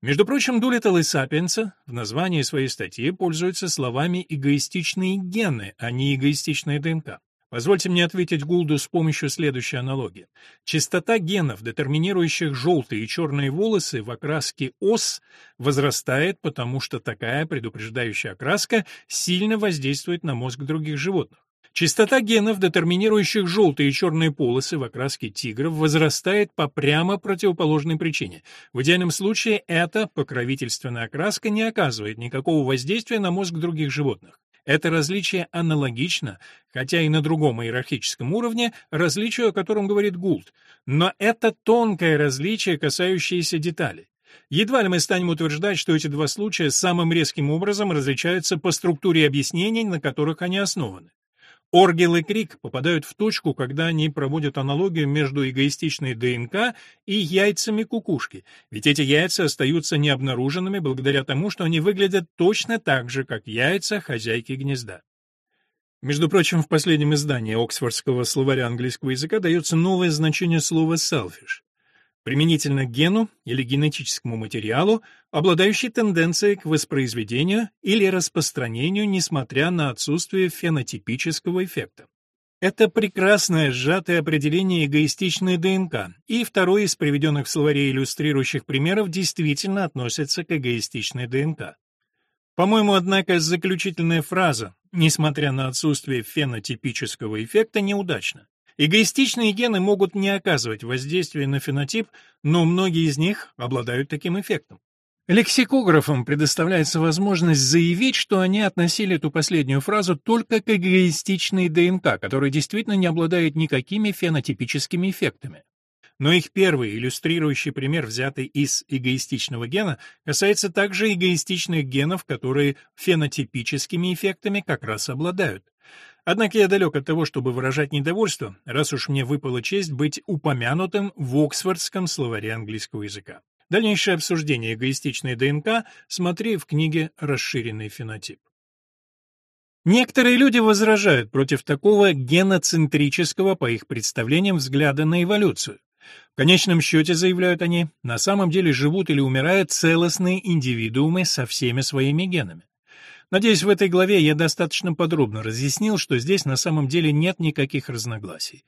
Между прочим, Дулиттл и Сапиенса в названии своей статьи пользуются словами «эгоистичные гены», а не «эгоистичная ДНК». Позвольте мне ответить Гулду с помощью следующей аналогии. Частота генов, детерминирующих желтые и черные волосы в окраске ос, возрастает, потому что такая предупреждающая окраска сильно воздействует на мозг других животных. Частота генов, детерминирующих желтые и черные полосы в окраске тигров, возрастает по прямо противоположной причине. В идеальном случае эта покровительственная окраска не оказывает никакого воздействия на мозг других животных. Это различие аналогично, хотя и на другом иерархическом уровне, различию, о котором говорит Гулд, но это тонкое различие, касающееся деталей. Едва ли мы станем утверждать, что эти два случая самым резким образом различаются по структуре объяснений, на которых они основаны. Оргел и Крик попадают в точку, когда они проводят аналогию между эгоистичной ДНК и яйцами кукушки, ведь эти яйца остаются необнаруженными благодаря тому, что они выглядят точно так же, как яйца хозяйки гнезда. Между прочим, в последнем издании Оксфордского словаря английского языка дается новое значение слова «selfish» применительно к гену или генетическому материалу, обладающий тенденцией к воспроизведению или распространению, несмотря на отсутствие фенотипического эффекта. Это прекрасное сжатое определение эгоистичной ДНК, и второй из приведенных в словаре иллюстрирующих примеров действительно относится к эгоистичной ДНК. По-моему, однако, заключительная фраза, несмотря на отсутствие фенотипического эффекта, неудачна. Эгоистичные гены могут не оказывать воздействия на фенотип, но многие из них обладают таким эффектом. Лексикографам предоставляется возможность заявить, что они относили эту последнюю фразу только к эгоистичной ДНК, которая действительно не обладает никакими фенотипическими эффектами. Но их первый иллюстрирующий пример, взятый из эгоистичного гена, касается также эгоистичных генов, которые фенотипическими эффектами как раз обладают. Однако я далек от того, чтобы выражать недовольство, раз уж мне выпала честь быть упомянутым в Оксфордском словаре английского языка. Дальнейшее обсуждение эгоистичной ДНК смотри в книге «Расширенный фенотип». Некоторые люди возражают против такого геноцентрического, по их представлениям, взгляда на эволюцию. В конечном счете, заявляют они, на самом деле живут или умирают целостные индивидуумы со всеми своими генами. Надеюсь, в этой главе я достаточно подробно разъяснил, что здесь на самом деле нет никаких разногласий.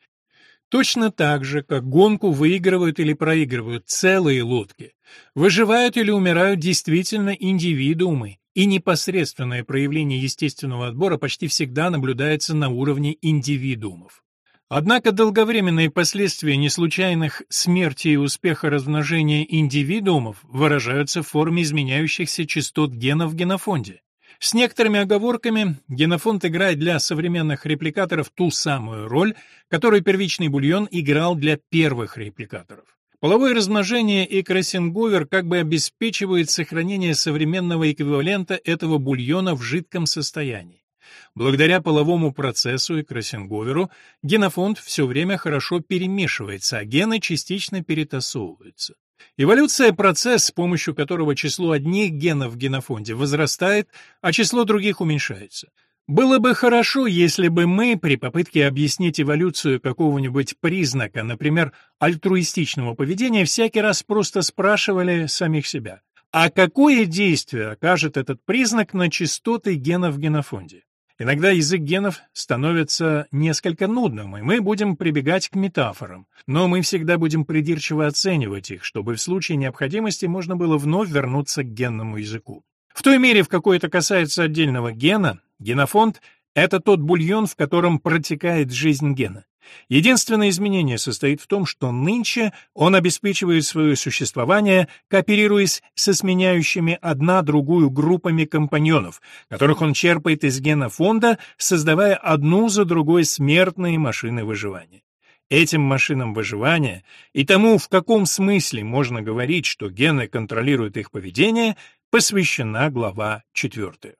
Точно так же, как гонку выигрывают или проигрывают целые лодки, выживают или умирают действительно индивидуумы, и непосредственное проявление естественного отбора почти всегда наблюдается на уровне индивидуумов. Однако долговременные последствия неслучайных смерти и успеха размножения индивидуумов выражаются в форме изменяющихся частот генов в генофонде. С некоторыми оговорками генофонд играет для современных репликаторов ту самую роль, которую первичный бульон играл для первых репликаторов. Половое размножение и кроссинговер как бы обеспечивают сохранение современного эквивалента этого бульона в жидком состоянии. Благодаря половому процессу и кроссинговеру генофонд все время хорошо перемешивается, а гены частично перетасовываются. Эволюция – процесс, с помощью которого число одних генов в генофонде возрастает, а число других уменьшается. Было бы хорошо, если бы мы при попытке объяснить эволюцию какого-нибудь признака, например, альтруистичного поведения, всякий раз просто спрашивали самих себя, а какое действие окажет этот признак на частоты генов в генофонде? Иногда язык генов становится несколько нудным, и мы будем прибегать к метафорам, но мы всегда будем придирчиво оценивать их, чтобы в случае необходимости можно было вновь вернуться к генному языку. В той мере, в какой это касается отдельного гена, генофонд — это тот бульон, в котором протекает жизнь гена. Единственное изменение состоит в том, что нынче он обеспечивает свое существование, кооперируясь со сменяющими одна другую группами компаньонов, которых он черпает из генофонда, создавая одну за другой смертные машины выживания. Этим машинам выживания и тому, в каком смысле можно говорить, что гены контролируют их поведение, посвящена глава 4.